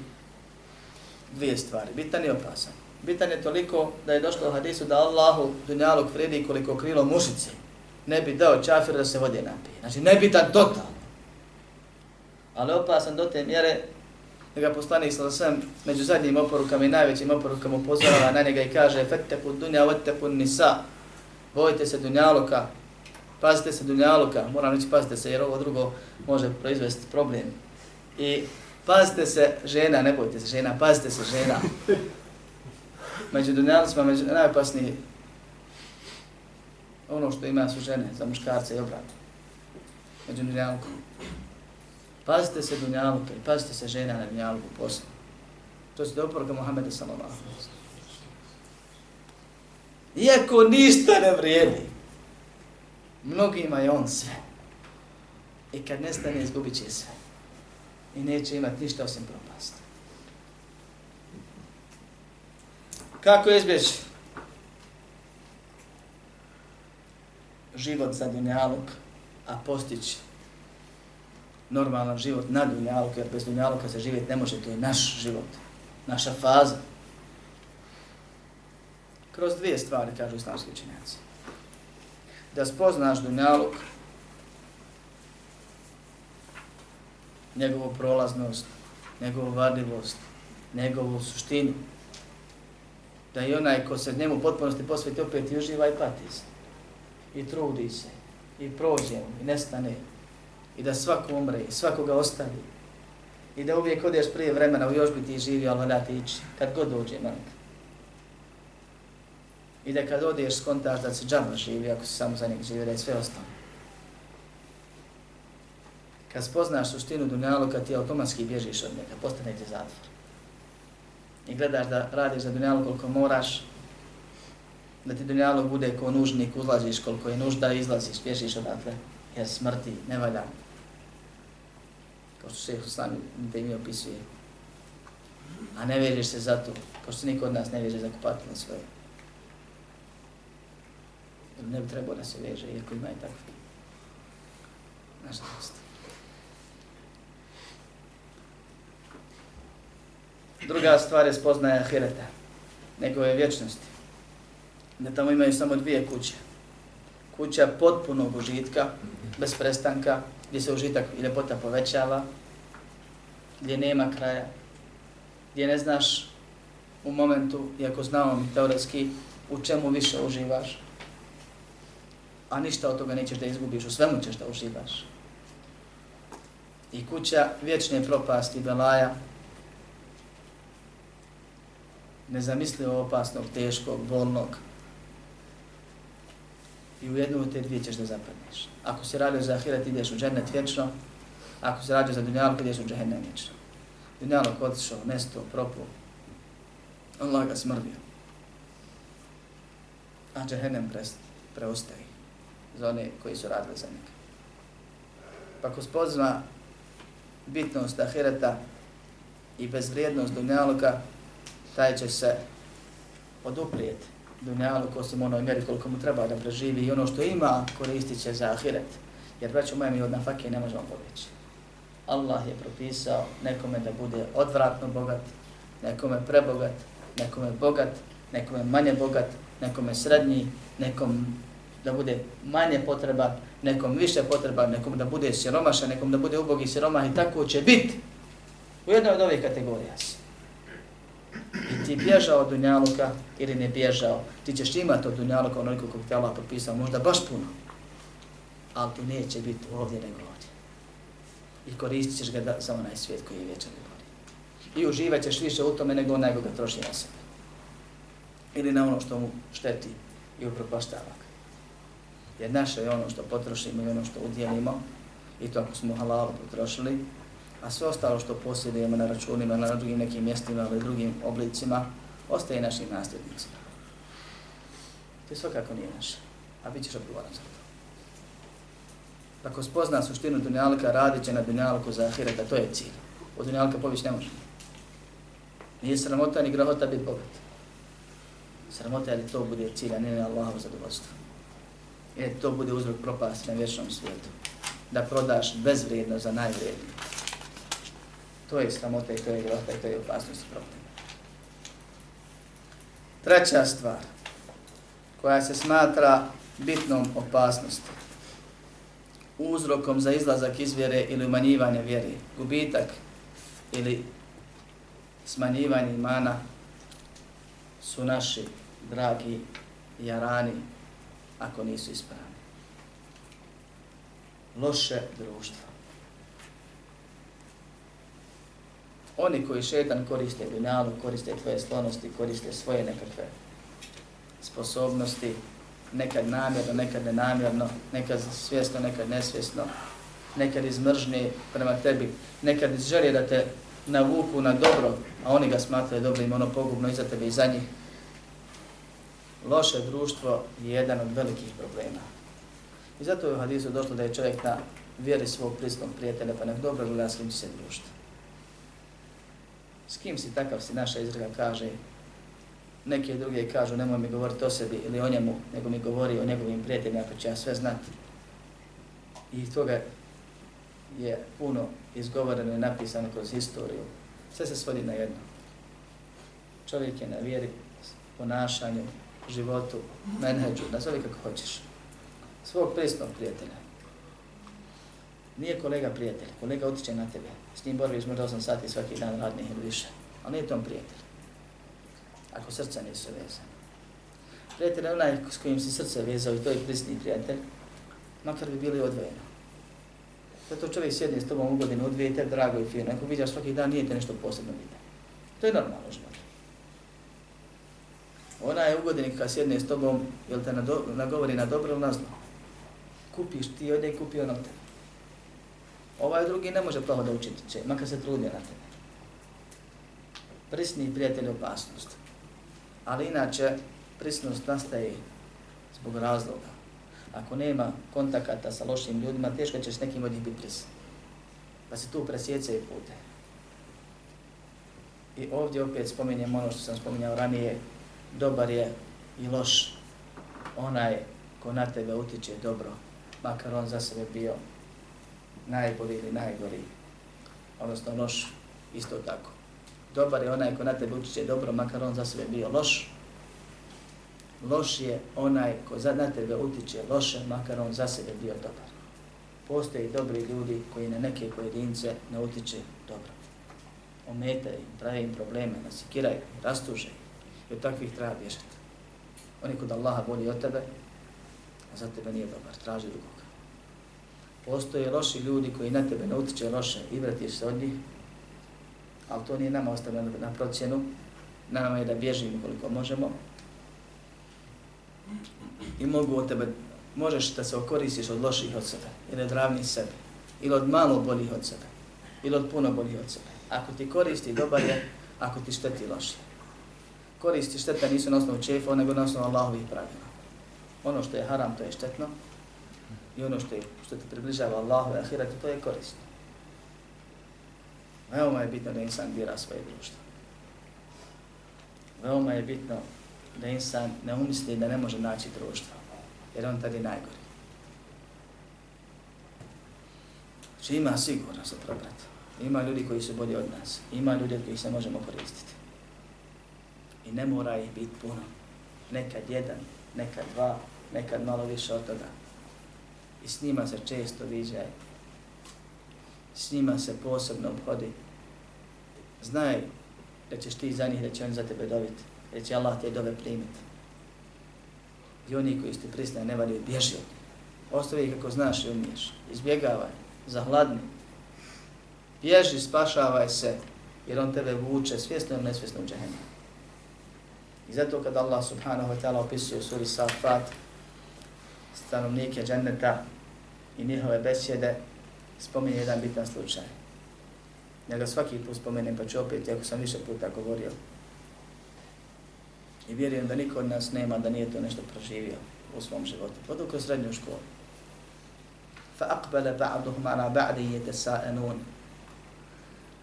A: dvije stvari. Bitan i opasan. Bitan je toliko da je došlo u hadisu da Allahu dunjaluk vredi koliko krilo mušice. Ne bi dao čafir da se vode napije. Znači nebitan total. Ali opasan do te mjere da ga poslanik sa svem među zadnjim oporukama i najvećim oporukama upozorava na njega i kaže Fetteku dunja, vetteku nisa. Bojite se dunjaluka, pazite se dunjaluka, moram reći pazite se jer ovo drugo može proizvesti problem. I pazite se žena, ne bojite se žena, pazite se žena. Među dunjalucima, među najopasniji ono što ima su žene za muškarce i obrat. Među dunjalkom. Pazite se dunjaluka i pazite se žena na dunjalku poslu. To se doporuka Muhammeda sallallahu Iako ništa ne vrijedi, mnogima je on sve. I kad nestane, izgubit će sve. I neće imati ništa osim propasta. Kako izbjeći život za dunjaluk, a postići normalan život na dunjaluk, jer bez dunjaluka se živjeti ne može, to je naš život, naša faza. Kroz dvije stvari, kažu islamski učenjaci. Da spoznaš dunjaluk, njegovu prolaznost, njegovu vadivost, njegovu suštinu, da i onaj ko se njemu potpunosti posveti opet i uživa i pati se, i trudi se, i prođe, i nestane, i da svako umre, i svakoga ostavi, i da uvijek odeš prije vremena u još bi ti živio, ali da ti ići, kad god dođe manka. I da kad odeš skontaš da se džaba živi, ako se samo za njeg živi, da je sve ostalo. Kad spoznaš suštinu dunjaluka, ti automatski bježiš od njega, postane ti zatvor. I gledaš da radiš za dunjalu koliko moraš, da ti dunjaluk bude ko nužnik, uzlaziš koliko je nužda, izlaziš, pješiš odatle, jer smrti ne valja kao što šeho Islami te mi opisuje. A ne vjeriš se zato, kao što niko od nas ne veže za kupatilo svoje. Jer ne bi trebao da se veže, iako ima i takvi. Nažalost. Druga stvar je spoznaje ahireta, njegove vječnosti. Da tamo imaju samo dvije kuće. Kuća potpunog užitka, bez prestanka, gdje se užitak i ljepota povećava, gdje nema kraja, gdje ne znaš u momentu, iako znamo mi teoretski, u čemu više uživaš, a ništa od toga nećeš da izgubiš, u svemu ćeš da uživaš. I kuća vječne propasti Belaja, nezamislivo opasnog, teškog, bolnog, i u jednu od te dvije ćeš da zapadneš. Ako se radio za ahiret, ideš u džennet vječno, ako se radio za dunjalku, ideš u džehennem vječno. Dunjalog otišao, nesto, propo, Allah ga smrdio. A džehennem preostaje za one koji su radili za njega. Pa ko spozna bitnost ahireta i bezvrijednost dunjaloka, taj će se oduprijeti dunjalu osim onoj mjeri koliko mu treba da preživi i ono što ima koristit će za ahiret. Jer braću moje mi od nafake ne možemo pobjeći. Allah je propisao nekome da bude odvratno bogat, nekome prebogat, nekome bogat, nekome manje bogat, nekome srednji, nekom da bude manje potreba, nekom više potreba, nekom da bude siromašan, nekom da bude ubogi siromah i tako će biti u jednoj od ovih kategorija si ti bježao od dunjaluka ili ne bježao, ti ćeš imati od dunjaluka onoliko kog ti Allah propisao, možda baš puno, ali ti neće biti ovdje nego ovdje. I koristit ćeš ga da, za onaj svijet koji je vječan i bolji. I uživat ćeš više u tome nego onaj ga troši na sebe. Ili na ono što mu šteti i upropaštava ga. Jer naše je ono što potrošimo i ono što udjelimo, i to ako smo halal potrošili, a sve ostalo što posjedujemo na računima, na drugim nekim mjestima ili drugim oblicima, ostaje našim nasljednicima. To je svakako nije naše, a bit ćeš odgovoran za to. Ako spozna suštinu dunjalka, radit će na dunjalku za ahireta, to je cilj. Od dunjalka pović ne može. Nije sramota ni grahota biti bogat. Sramota je da to bude cilj, a ne na Allahovo zadovoljstvo. I to bude uzrok propasti na vječnom svijetu. Da prodaš bezvrijedno za najvrijednije. To je sramota i to je grota i to je opasnost protiv. Treća stvar koja se smatra bitnom opasnosti uzrokom za izlazak iz vjere ili umanjivanje vjere, gubitak ili smanjivanje imana su naši dragi jarani ako nisu ispravni. Loše društvo. Oni koji šetan koriste dunjalu, koriste tvoje slonosti, koriste svoje nekakve sposobnosti, nekad namjerno, nekad nenamjerno, nekad svjesno, nekad nesvjesno, nekad iz mržnje prema tebi, nekad iz želje da te navuku na dobro, a oni ga smatraju dobrim, ono pogubno iza tebe i za njih. Loše društvo je jedan od velikih problema. I zato je u hadisu došlo da je čovjek na vjeri svog prisnog prijatelja, pa nek dobro gleda s kim se društvo. S kim si takav si naša izreka kaže, neke druge kažu nemoj mi govoriti o sebi ili o njemu, nego mi govori o njegovim prijateljima ako će ja sve znati. I toga je puno izgovoreno i napisano kroz historiju. Sve se svodi na jedno. Čovjek je na vjeri, ponašanju, životu, menheđu, nazovi kako hoćeš. Svog prisnog prijatelja. Nije kolega prijatelj, kolega utiče na tebe. S njim boriš možda 8 sati svaki dan radnih ili više. Ali nije tom prijatelj ako srca nisu vezane. Prijatelj je onaj s kojim si srce vezao i to je prisni prijatelj, makar bi bili odvojeni. Zato čovjek sjedne s tobom u godinu, odvijete, drago i fino. Ako vidiš svaki dan, nije te nešto posebno vidio. To je normalno život. Ona je u godini kad sjedne s tobom, jel te nagovori na dobro ili na zlo? Kupiš ti, ode i kupi ono tebe. Ovaj drugi ne može plaho da učiti će, makar se trudio na tebe. Prisni prijatelj opasnost ali inače prisnost nastaje zbog razloga. Ako nema kontakata sa lošim ljudima, teško ćeš s nekim od njih biti prisni. Pa se tu presjeca i pute. I ovdje opet spominjem ono što sam spominjao ranije, dobar je i loš onaj ko na tebe utiče dobro, makar on za sebe bio najbolji ili najgori, odnosno loš isto tako dobar je onaj ko na tebe utiče dobro, makar on za sebe bio loš. Loš je onaj ko za na tebe utiče loše, makar on za sebe bio dobar. Postoje dobri ljudi koji na neke pojedince ne utiče dobro. Ometaju im, pravi im probleme, nasikiraju, rastuže i od takvih treba bježati. Oni kod Allaha bolji od tebe, a za tebe nije dobar, traži drugog. Postoje loši ljudi koji na tebe ne utiče loše i vratiš se od njih, ali to nije nama ostavljeno na procjenu, nama je da bježimo koliko možemo. I mogu od tebe, možeš da se okoristiš od loših od sebe, ili od ravnih sebe, ili od malo boljih od sebe, ili od puno boljih od sebe. Ako ti koristi, dobar je, ako ti šteti, loš je. Koristi šteta nisu na osnovu čefa, nego na osnovu Allahovih pravila. Ono što je haram, to je štetno, i ono što, je, što te približava Allahu i ahiretu, to je korisno. Veoma je bitno da insan bira svoje društvo. Veoma je bitno da insan ne umisli da ne može naći društvo, jer on tada je najgori. Znači ima sigurno se probrat. Ima ljudi koji su bolji od nas. Ima ljudi od kojih se možemo koristiti. I ne mora ih biti puno. Nekad jedan, nekad dva, nekad malo više od toga. I s njima se često viđaj. s njima se posebno obhodi. Znaj da ćeš ti za njih, da će on za tebe dobiti, da će Allah te dove primiti. I oni koji ste prisne, ne valiju, bježi od njih. Ostavi ih kako znaš i umiješ. Izbjegavaj, zahladni. Bježi, spašavaj se, jer on tebe vuče svjesno ili nesvjesno u džahennu. I zato kad Allah subhanahu wa ta'ala opisuje u suri Safat stanovnike dženneta i njihove besjede, spominje jedan bitan slučaj. Ja ga svaki put spomenem, pa ću opet, ako sam više puta govorio. I vjerujem da niko od nas nema da nije to nešto proživio u svom životu. Odu kroz srednju školu. Fa aqbala ba'duhum ala ba'di yatasa'anun.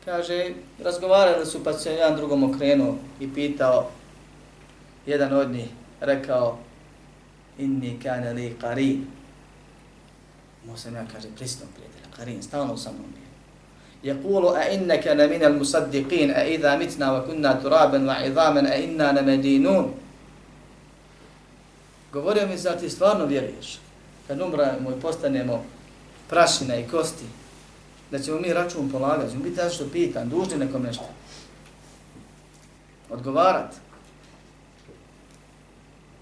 A: Kaže, razgovarali su pa se jedan drugom okrenuo i pitao, jedan od njih rekao, inni kana li qarin. Mo sam ja, kaže, prisnom prijatelja, qarin, stalno sa mnom bio. يقول أئنك لمن المصدقين أئذا متنا وكنا ترابا وعظاما أئنا لمدينون Govorio mi, zar ti stvarno vjeruješ? Kad umramo i postanemo prašina i kosti, da ćemo mi račun polagati, ćemo biti što pitan, dužni nekom nešto. Odgovarat.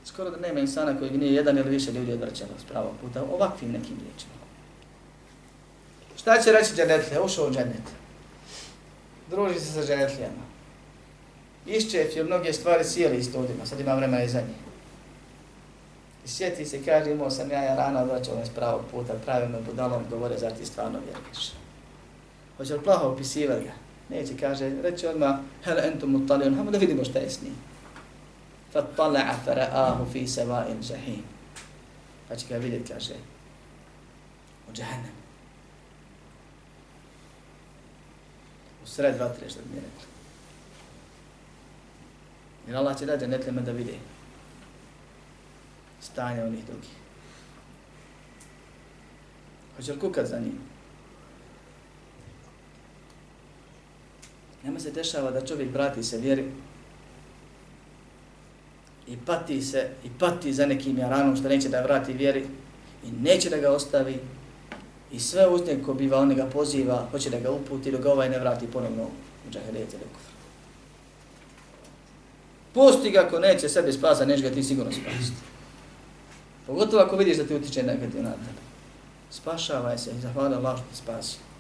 A: Skoro da nema insana kojeg nije jedan ili više ljudi odvrćeno s pravog puta, ovakvim nekim riječima. Šta će reći dženetlija? Ušao u dženet. Druži se sa dženetlijama. Iščefio mnoge stvari sjeli s ljudima, sad ima vremena i za njih. I sjeti se, kaže, imao sam ja, ja rano odvraćao nas pravog puta, pravi me budalom, govore, zar ti stvarno vjeruješ? Hoće li plaho opisivati ga? Neće, kaže, reći odmah, hel entum mutalion, hajmo da vidimo šta je s njim. فَطَّلَعَ fara'ahu fi سَوَاءٍ جَحِيمٍ Pa će ga vidjeti, kaže, u džahennem. U sred vatre, što mi je rekli. Jer Allah će dati netlema da vide stanje onih drugih. Hoće li kukat za njim? Nema se dešava da čovjek brati se vjeri i pati se i pati za nekim jaranom što neće da vrati vjeri i neće da ga ostavi i sve uz ko biva, on ga poziva, hoće da ga uputi, dok ovaj ne vrati ponovno u džahelijete ili kufr. Pusti ga ako neće sebi spasa, neće ga ti sigurno spasiti. Pogotovo ako vidiš da ti utiče negativno na tebe. Spašavaj se i zahvala Allah što ti spasio.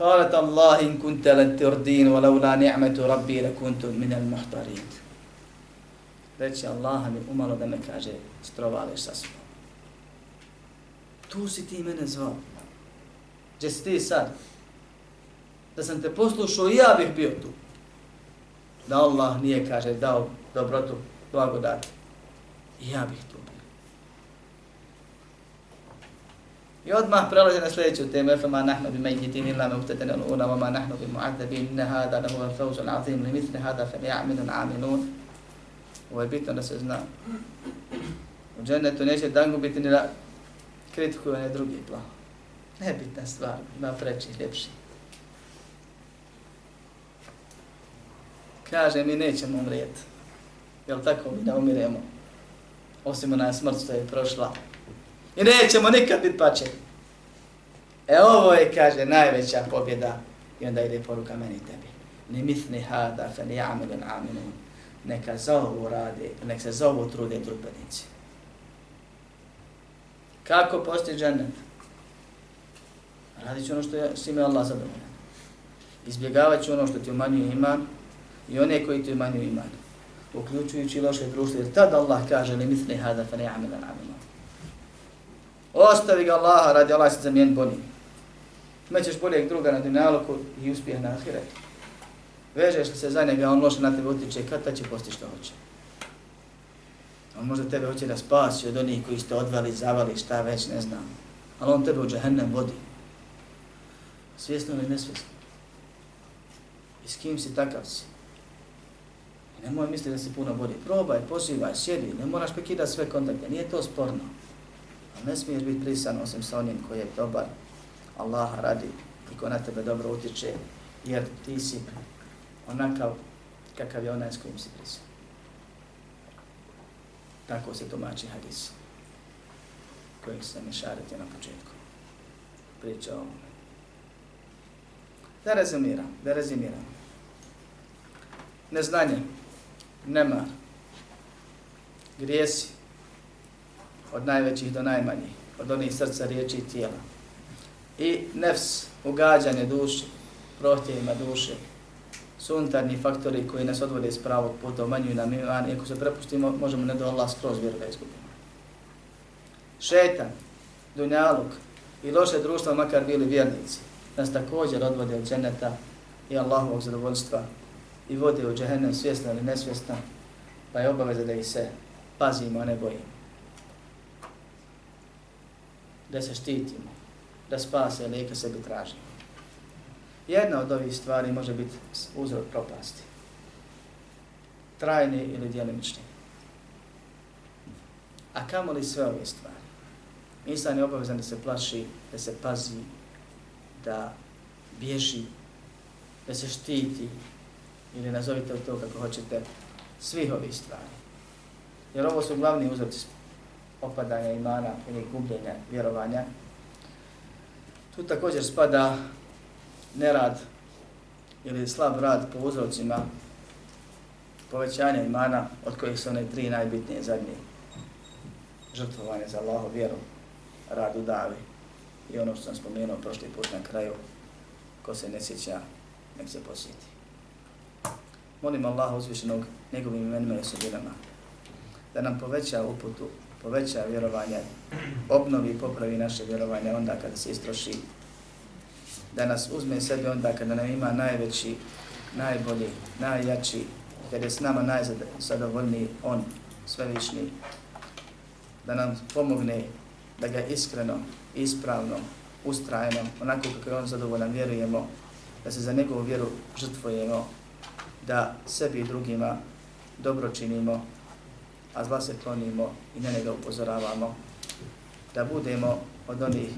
A: قالت الله إن كنت لن تردين ولولا نعمة ربي لكنت من المحضرين reći Allah mi umalo da me kaže strovališ sa svojom. Tu si ti mene zvao. Gdje si ti sad? Da sam te poslušao i ja bih bio tu. Da Allah nije, kaže, dao dobrotu, blagodat. I ja bih tu I odmah prelazi na sljedeću temu. Fama nahnu bi mejhitin illa me utetene l'una, vama nahnu bi mu'adabin, inna hada lahu al fawzu al-azim, li mithli hada fa li'aminu al-aminun. Ovo je bitno da se zna. U džennetu neće dangu biti ni da kritikuju one drugi plan. Nebitna stvar, ima preći, ljepši. Kaže, mi nećemo umrijeti. Jel tako mi da umiremo? Osim ona smrt što je prošla. I nećemo nikad biti pačeni. E ovo je, kaže, najveća pobjeda. I onda ide poruka meni tebi. Ni mithni hada, fe ni amilun aminun neka za ovo rade, nek se za ovo trude trupenici. Kako postići džennet? Radit ću ono što je svime Allah zadovoljan. Izbjegavat ću ono što ti umanjuje iman i one koji ti umanjuju iman. Uključujući loše društvo, jer tad Allah kaže li mitli hada fa ne amilan amilan. Ostavi ga Allaha radi Allah se zamijen bolji. Imaćeš boljeg druga na dunjaluku i uspjeh na ahiretu vežeš se za njega, on loše na tebe utiče, kad ta će postići što hoće? On možda tebe hoće da spasi od onih koji ste odvali, zavali, šta već, ne znam. Ali on tebe u džahennem vodi. Svjesno ili nesvjesno? I s kim si takav si? I nemoj misli da si puno bolji. Probaj, pozivaj, sjedi, ne moraš prekidati sve kontakte, nije to sporno. Ali ne smiješ biti prisan osim sa onim koji je dobar, Allah radi i ko na tebe dobro utječe, jer ti si onakav kakav je onaj s kojim si prisan. Tako se tumači hadis kojeg se mi šarite na početku. Priča o ovome. Da rezimiram, da rezimiram. Neznanje, nemar, grijesi, od najvećih do najmanjih, od onih srca, riječi i tijela. I nefs, ugađanje duši, prohtjevima duše, su unutarnji faktori koji nas odvode s pravog puta, umanjuju nam iman, i ako se prepustimo, možemo ne do Allah skroz vjeru da izgubimo. šetan, dunjaluk i loše društvo, makar bili vjernici, nas također odvode od dženeta i Allahovog zadovoljstva i vode u džehennem svjesno ili nesvjesno, pa je obaveza da ih se pazimo, a ne bojimo. Da se štitimo, da spase lijeka sebi tražimo. Jedna od ovih stvari može biti uzrok propasti. Trajni ili djelimični. A kamo li sve ove stvari? Insan je obavezan da se plaši, da se pazi, da bježi, da se štiti, ili nazovite to kako hoćete, svih ovih stvari. Jer ovo su glavni uzroci opadanja imana ili gubljenja vjerovanja. Tu također spada nerad ili slab rad po uzrocima povećanja imana, od kojih su one tri najbitnije zadnje. Žrtvovanje za Allaho vjeru, rad u davi i ono što sam spomenuo prošli put na kraju, ko se ne sjeća, nek se posjeti. Molim Allaha uzvišenog njegovim imenima i osobinama da nam poveća uputu, poveća vjerovanje, obnovi i popravi naše vjerovanje onda kada se istroši, da nas uzme sebi onda kada nam ima najveći, najbolji, najjači, kada je s nama najzadovoljniji On, svevišnji, da nam pomogne da ga iskreno, ispravno, ustrajeno, onako kako je On zadovoljan, vjerujemo, da se za njegovu vjeru žrtvujemo, da sebi i drugima dobro činimo, a zla se klonimo i na njega upozoravamo, da budemo od onih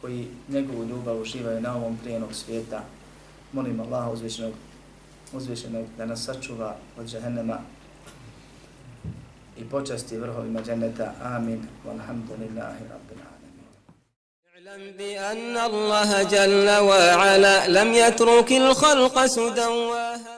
A: koji njegovu ljubav uživaju na ovom prijenog svijeta. Molim Allaha uzvišenog, uzvišenog da nas sačuva od džahennema i počasti vrhovima dženneta. Amin. Walhamdulillahi rabbil alamin.
B: اعلم بأن الله جل وعلا لم يترك الخلق سدى وهدى